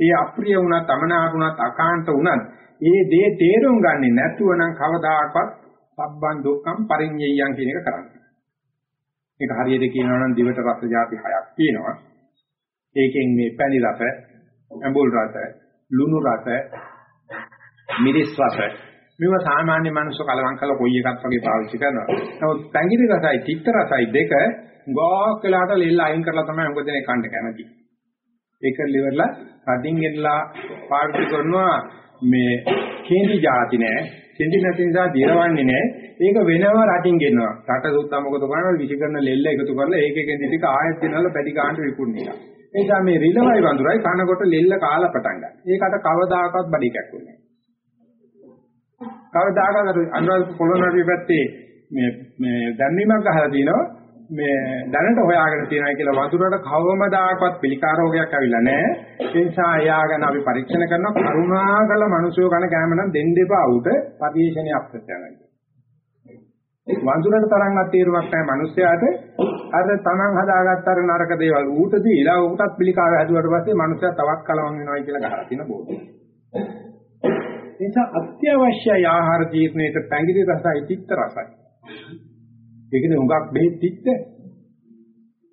ඒ අප්‍රිය වුණත් අමනාප වුණත් අකාන්ත වුණත් ඒ දේ තේරුම් ගන්නේ නැතුව නම් කවදාකවත් සබ්බන් දුක්ඛම් පරිඤ්ඤයයන් කියන එක කරන්නේ. මේක හරියට කියනවා නම් දිවට රස જાති හයක් තියෙනවා. ඒකෙන් මේ පැණි රස, ඇඹුල් රස, ලුණු රස, මිරිස් රස මේවා සාමාන්‍ය මනුස්ස කලවම් කළ කොයි එකක් වගේ පාවිච්චි කරනවා. නමුත් පැංගිරි රසයි, තිත්ත රසයි දෙක ගොක් වෙලාට ලෙල්ල අයින් කරලා තමයි මොකද මේ කන්න කැමති. ඒක liverලා රටින් ගෙනලා පාවිච්චි කරනවා මේ කේන්දි જાති නෑ. කේන්දි නැති නිසා දිරවන්නේ නෑ. ඒක වෙනම රටින් ගෙනවා. රට සුත්තා මොකද කරන්නේ? විසි කරන ලෙල්ල එකතු කරලා ඒකෙන් ටික ආයෙත් දෙනවල පැටි ගන්නට විකුණනවා. ඒ නිසා මේ රිලවයි වඳුරයි කනකොට ලෙල්ල කාලා පටන් ගන්න. ඒකට කවදාකවත් බඩ කැක්කුනේ කවදාකවත් අනුරාධපුර පොළොන්නරුවේ පැත්තේ මේ මේ දැන්වීමක් ගහලා තිනවා මේ දැනට හොයාගෙන තියෙනවා කියලා වතුරට කවමදාකවත් පිළිකා රෝගයක් ඇවිල්ලා නැහැ. ඒ නිසා එයා ගැන අපි පරීක්ෂණ කරනවා කරුණාකර මිනිස්සු කන කැම නම් දෙන්න එපා උට පරිේශණය අප්‍රත්‍යයයි. වඳුරට තරම්වත් තීරුවක් නැහැ මිනිස්සයාට අර තමන් හදාගත්ත අර නරක දේවල් ඌට දීලා ඌටත් පිළිකාව හැදුවට පස්සේ මිනිස්සයා තවත් කලවම් වෙනවා කියලා ගහලා තියෙන බෝධි. නිසා අත්‍යවශ්‍යයි ආහාර ජීර්ණයට පැංගිරි රසයි තිත්ත රසයි. ඒකනේ උඟක් බෙහෙත් තිත්ත.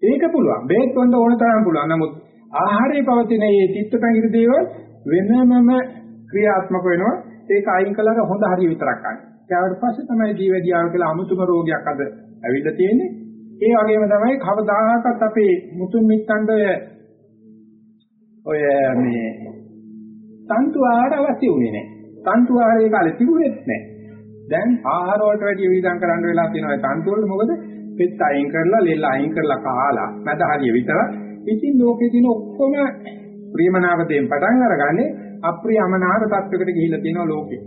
ඒක පුළුවන්. බෙහෙත් වොන්න ඕන තරම් පුළුවන්. නමුත් ආහාරයේ පවතින මේ තිත්ත පැංගිරි දේවල් වෙනමම ක්‍රියාත්මක වෙනවා. ඒක අයින් කළාට හොඳ හරිය විතරක් ගන්න. ඊට පස්සේ තමයි ජීවදියාව කියලා අමුතුම රෝගයක් අද ඇවිල්ලා තියෙන්නේ. ඒ වගේම තමයි කවදාහකත් අපේ මුතුන් මිත්තන්ට ඔය මේ තන්තු ආහාර අවශ්‍ය උනේ නැහැ. තන්තු ආහාරයේ කාලේ තිබුණෙත් නැහැ. දැන් ආහාර වලට වැඩි විවිධම් කරන්න වෙලා තියෙනවා. තන්තු වල මොකද? පෙත් අයින් කරලා, ලෙල්ල අයින් කරලා කාලා, මැද හරිය විතර. ඉතින් ලෝකේ තියෙන ඔක්කොම ප්‍රියමනාපයෙන් පටන් අරගන්නේ අප්‍රියමනාප තත්වයකට ගිහිල්ලා තියෙනවා ලෝකේ.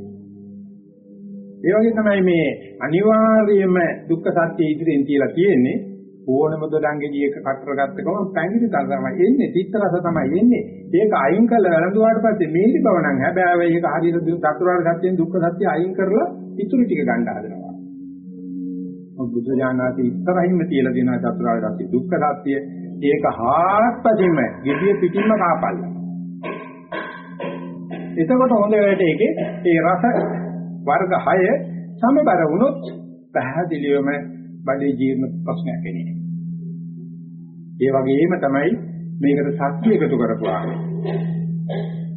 ඒ වගේ තමයි මේ අනිවාර්යයෙන්ම දුක්ඛ සත්‍ය ඉදිරියෙන් තියලා තියෙන්නේ ඕනම දොඩංගෙඩි එක කතර ගත්ත ගමන් පැංගිරි තල තමයි එන්නේ තිත්ත රස තමයි එන්නේ. ඒක අයින් කරලා වැළඳුවාට පස්සේ මේලි බව නම් හැබැයි ඒක හරියට චතුරාර්ය සත්‍යයෙන් දුක්ඛ සත්‍ය අයින් කරලා ඉතුරු ටික ගන්න හදනවා. මොකද බුදු දානහාති ඉස්සරහින්ම තියලා දෙනවා චතුරාර්ය සත්‍ය. දුක්ඛ සත්‍ය ඒක හාත්පසින්ම gediya පිටින්ම කාපල්ලා. එතකොට හොඳ වෙලට ඒකේ ඒ රස වර්ග 6 සමබර වුණොත් පැහැදිලිවම බඩේ ජීර්ණ ප්‍රශ්නයක් එන්නේ. ඒ වගේම තමයි මේකට සත්‍ය එකතු කරපුවා.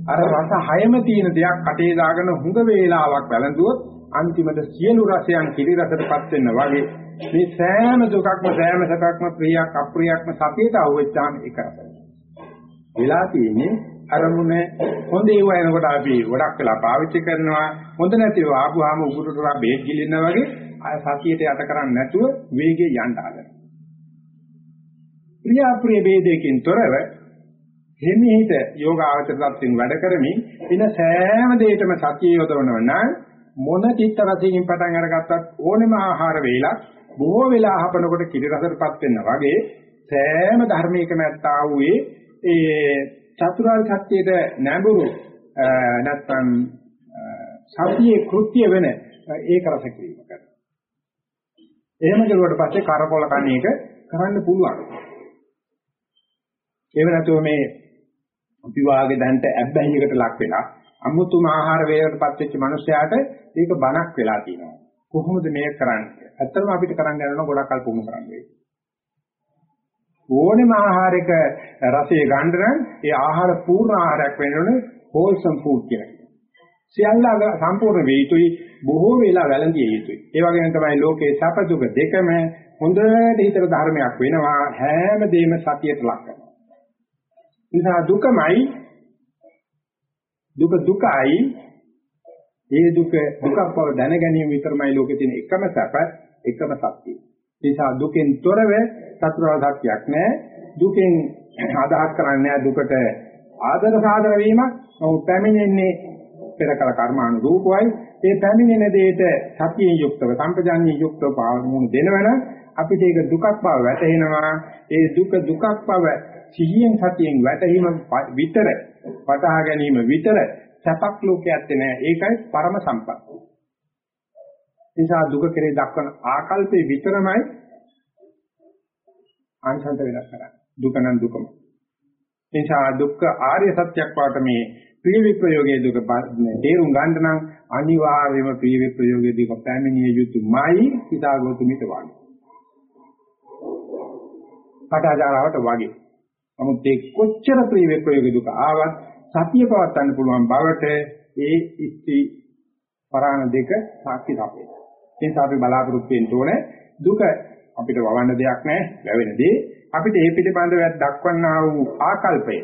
අර රස හයම තියෙන දෙයක් කටේ දාගෙන හුඟ වේලාවක් වැළඳුවොත් අන්තිමට සියලු රසයන් කිරි රසටපත් වෙන්න වගේ මේ සෑම දුකක්ම සෑම සැපක්ම ප්‍රියක් අප්‍රියක්ම සතියට අවුච්චාම එක රසයි. වෙලා තියෙන්නේ අරමුණ හොඳ ඒවා එනකොට අපි ගොඩක් වෙලා පාවිච්චි කරනවා හොඳ නැතිව ආපුවාම උගුරට බේත් ගිලිනවා වගේ අය සතියට යට කරන්නේ නැතුව වේගය යන්න හදනවා. ප්‍රිය අප්‍රිය ભેදයකින් තොරව හිමිහිට යෝගාවචර තත්ත්වෙන් වැඩ කරමින් ඉන සෑම දෙයකම සතිය යොදවනවා නම් මොන චිත්ත රසයෙන් පටන් අරගත්තත් ඕනෙම ආහාර වේලක් බොහෝ වෙලා අහපනකොට කිරි රසටපත් වෙන්න වගේ සෑම ධර්මයකම ඇත්තා වූයේ ඒ චතුරාර්ය සත්‍යයට නැඹුරු නැත්නම් සතියේ කෘත්‍ය වෙන ඒක රස කිරීම කරනවා. එහෙම කරුවට පස්සේ කරකොල කණ එක කරන්න පුළුවන්. ඒව නැතුව මේ අපි වාගේ දැන්ට ඇබ්බැහියකට ලක් වෙලා අමුතුම ආහාර වේලකටපත් වෙච්ච මිනිසයාට ඒක බණක් වෙලා තියෙනවා. කොහොමද මේක කරන්නේ? ඇත්තටම අපිට කරන්න යනවා ගොඩක් කල් පුහුණු කරන්න වෙයි. ඕනෙම ආහාරයක රසය ගන්න නම් ඒ ආහාර පූර්ණ ආහාරයක් වෙන්න ඕනේ wholesome food කියලා. සියල්ල සම්පූර්ණ වේ යුතුයි බොහෝ වෙලා වැළඳිය යුතුයි. ඒ වගේම තමයි ලෝකේ සැප දුක දෙකම හොඳට හිතට ධර්මයක් වෙනවා හැම දෙයක්ම සතියට ලක් කරනවා. නිසා දුකමයි දුක දුකයි ඒ දුක දුකක් බව දැන ගැනීම විතරමයි ලෝකේ තියෙන එකම සැප එකම සත්‍යය. නිසා දුකෙන් තොරව චතුරාර්ය සත්‍යයක් නැහැ. දුකෙන් අදහස් කරන්නේ දුකට ආදර සාදර වීමක්. නමුත් පැමිණෙන්නේ පෙර කල කර්මානුරූපවයි ඒ පැමිණෙන දෙයට සතියෙන් යුක්තව සම්පජාඤ්ඤයෙන් යුක්තව පාවුණු දෙනවන අපිට ඒක දුකක් බව වැටහෙනවා ඒ දුක දුකක් බව සිහියෙන් සතියෙන් වැටහීම විතර පටහා ගැනීම විතර සපක් ලෝකයක් නෑ ඒකයි පරම සම්පත්තිය නිසා දුක කෙරේ දක්වන ආකල්පේ විතරමයි ආංශන්ත වෙනස් කරන්නේ දුක නම් දුකම නිසා දුක්ඛ ආර්ය සත්‍යයක් වාට මේ ප්‍රිය විප්‍රයෝගයේ දුක තේරුම් ගන්න නම් අනිවාර්යයෙන්ම ප්‍රිය විප්‍රයෝගයේ දුක පැමිණිය යුතුමයි හිතාගොතුමිට වගේ. කටාචාරාවට වගේ. නමුත් ඒ කොච්චර ප්‍රිය විප්‍රයෝගයේ දුක ආවත් සතිය පවත්වන්න පුළුවන් බවට ඒ ඉස්ති පරාණ දෙක සාක්ෂි tapේ. ඒ නිසා අපි බලාපොරොත්තු වෙන්න ඕනේ දුක අපිට වවන්න දෙයක් නැහැ, වැවෙන දේ. අපිට ඒ පිළිබඳව දක්වන්නා වූ ආකල්පය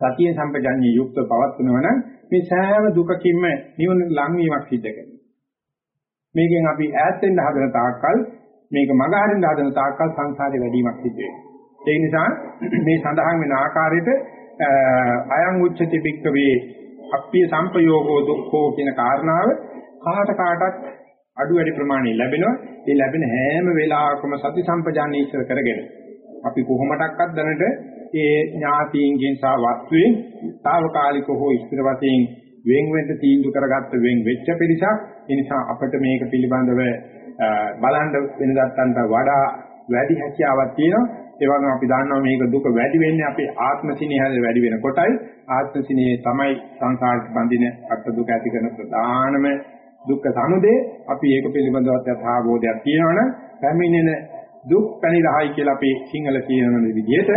සතිය සම්පජඤ්ඤේ යුක්ත පවත්වනවා නම් මේ සෑම දුකකින්ම නිවන ලංවීමක් සිද්ධ කරනවා. මේකෙන් අපි ඈත් වෙන්න හදන තාක්කල් මේක මඟ හරින්න හදන තාක්කල් සංසාරේ වැඩිවීමක් සිද්ධ වෙනවා. ඒ නිසා මේ සඳහන් වෙන ආකාරයට අයං උච්චති බික්කවේ අප්පිය සම්පයෝගෝ දුක්ඛෝ කියන කාරණාව කාට කාටත් අඩු වැඩි ප්‍රමාණය ලැබෙනවා. ඒ ලැබෙන හැම වෙලාවකම සති සම්පජාන්නේ ඉස්සර කරගෙන අපි කොහොමඩක්වත් දැනට ඒ ඥාතීන්ගෙන් සහ වස්තුවෙන් తాවකාලික හෝ ස්ථිර වශයෙන් වෙන් වෙන්න තීන්දුව කරගත්ත වෙන් වෙච්ච පිරිසක් ඒ නිසා අපිට මේක පිළිබඳව බලන්න වෙනදත්තන්ට වඩා වැඩි හැකියාවක් තියෙනවා ඒ වගේම අපි දන්නවා මේක දුක වැඩි වෙන්නේ අපේ ආත්ම සිනහද වැඩි වෙනකොටයි ආත්ම සිනහේ තමයි සංසාරට බඳින අත් දුක ඇති කරන ප්‍රධානම දුක්ඛ සමුදය. අපි ඒක පිළිබඳව යථාබෝධයක් තියෙනවනේ පැමිණෙන දුක් පැනිරහයි කියලා අපි සිංහල කියන විදිහට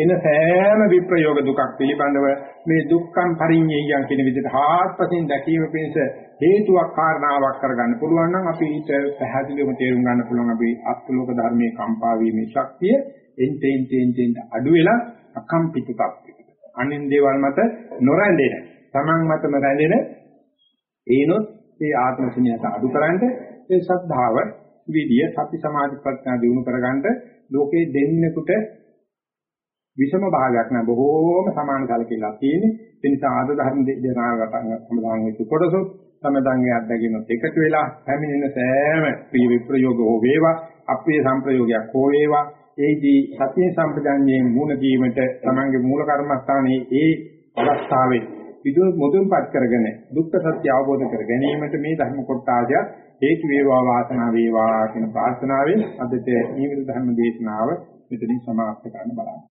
එන සෑම විප්‍රයෝග දුකක් පිළිබඳව මේ දුක්ඛම් පරිඤ්ඤයයන් කියන විදිහට හාත්පසින් දැකීම පිණිස හේතුවක් කාරණාවක් කරගන්න පුළුවන් නම් අපි ඊට පැහැදිලිවම තේරුම් ගන්න පුළුවන් අපි අත්ලෝක ධර්මයේ කම්පා වීමේ ශක්තිය එන්ටෙන් තෙන් තෙන් අඩු වෙලා අකම්පිත tattයකට. අනින් දේවල් මත නොරැඳෙන, Taman මතම රැඳෙන ඒනොත් ඒ ආත්ම සිනියත අඩු කරන්ට ඒ ශ්‍රද්ධාව, විදිය, සති සමාධි ප්‍රඥා දිනු කරගන්න ලෝකේ දෙන්නෙකුට විෂම භාගයක් නෑ. බොහෝම සමාන කලකිරීමක් තියෙන්නේ. ඒ නිසා ආද ධර්ම දෙනාවට සම්බන්ධ වෙච්ච කොටසොත් සමදන්ගේ අත්දැකීමත් එකතු වෙලා පැමිණෙන සෑම ප්‍රිය විප්‍රයෝග හෝ වේවා අප්‍රිය සංප්‍රයෝගයක් හෝ වේවා. ඒදී සතිය සම්පජාඤ්ඤයෙන් මුණ දීමට තමන්ගේ මූල කර්මස්ථානයේ ඒ අවස්ථාවේ විදුන් මුදුන්පත් කරගෙන දුක්ඛ සත්‍ය අවබෝධ කර ගැනීමට මේ ධර්ම කොටාජය හේතු වේවා වාසනාව වේවා කියන ප්‍රාර්ථනාවෙන් අදට නියමිත ධර්ම දේශනාව මෙතනින් සමාප්ත කරන්න බලන්න.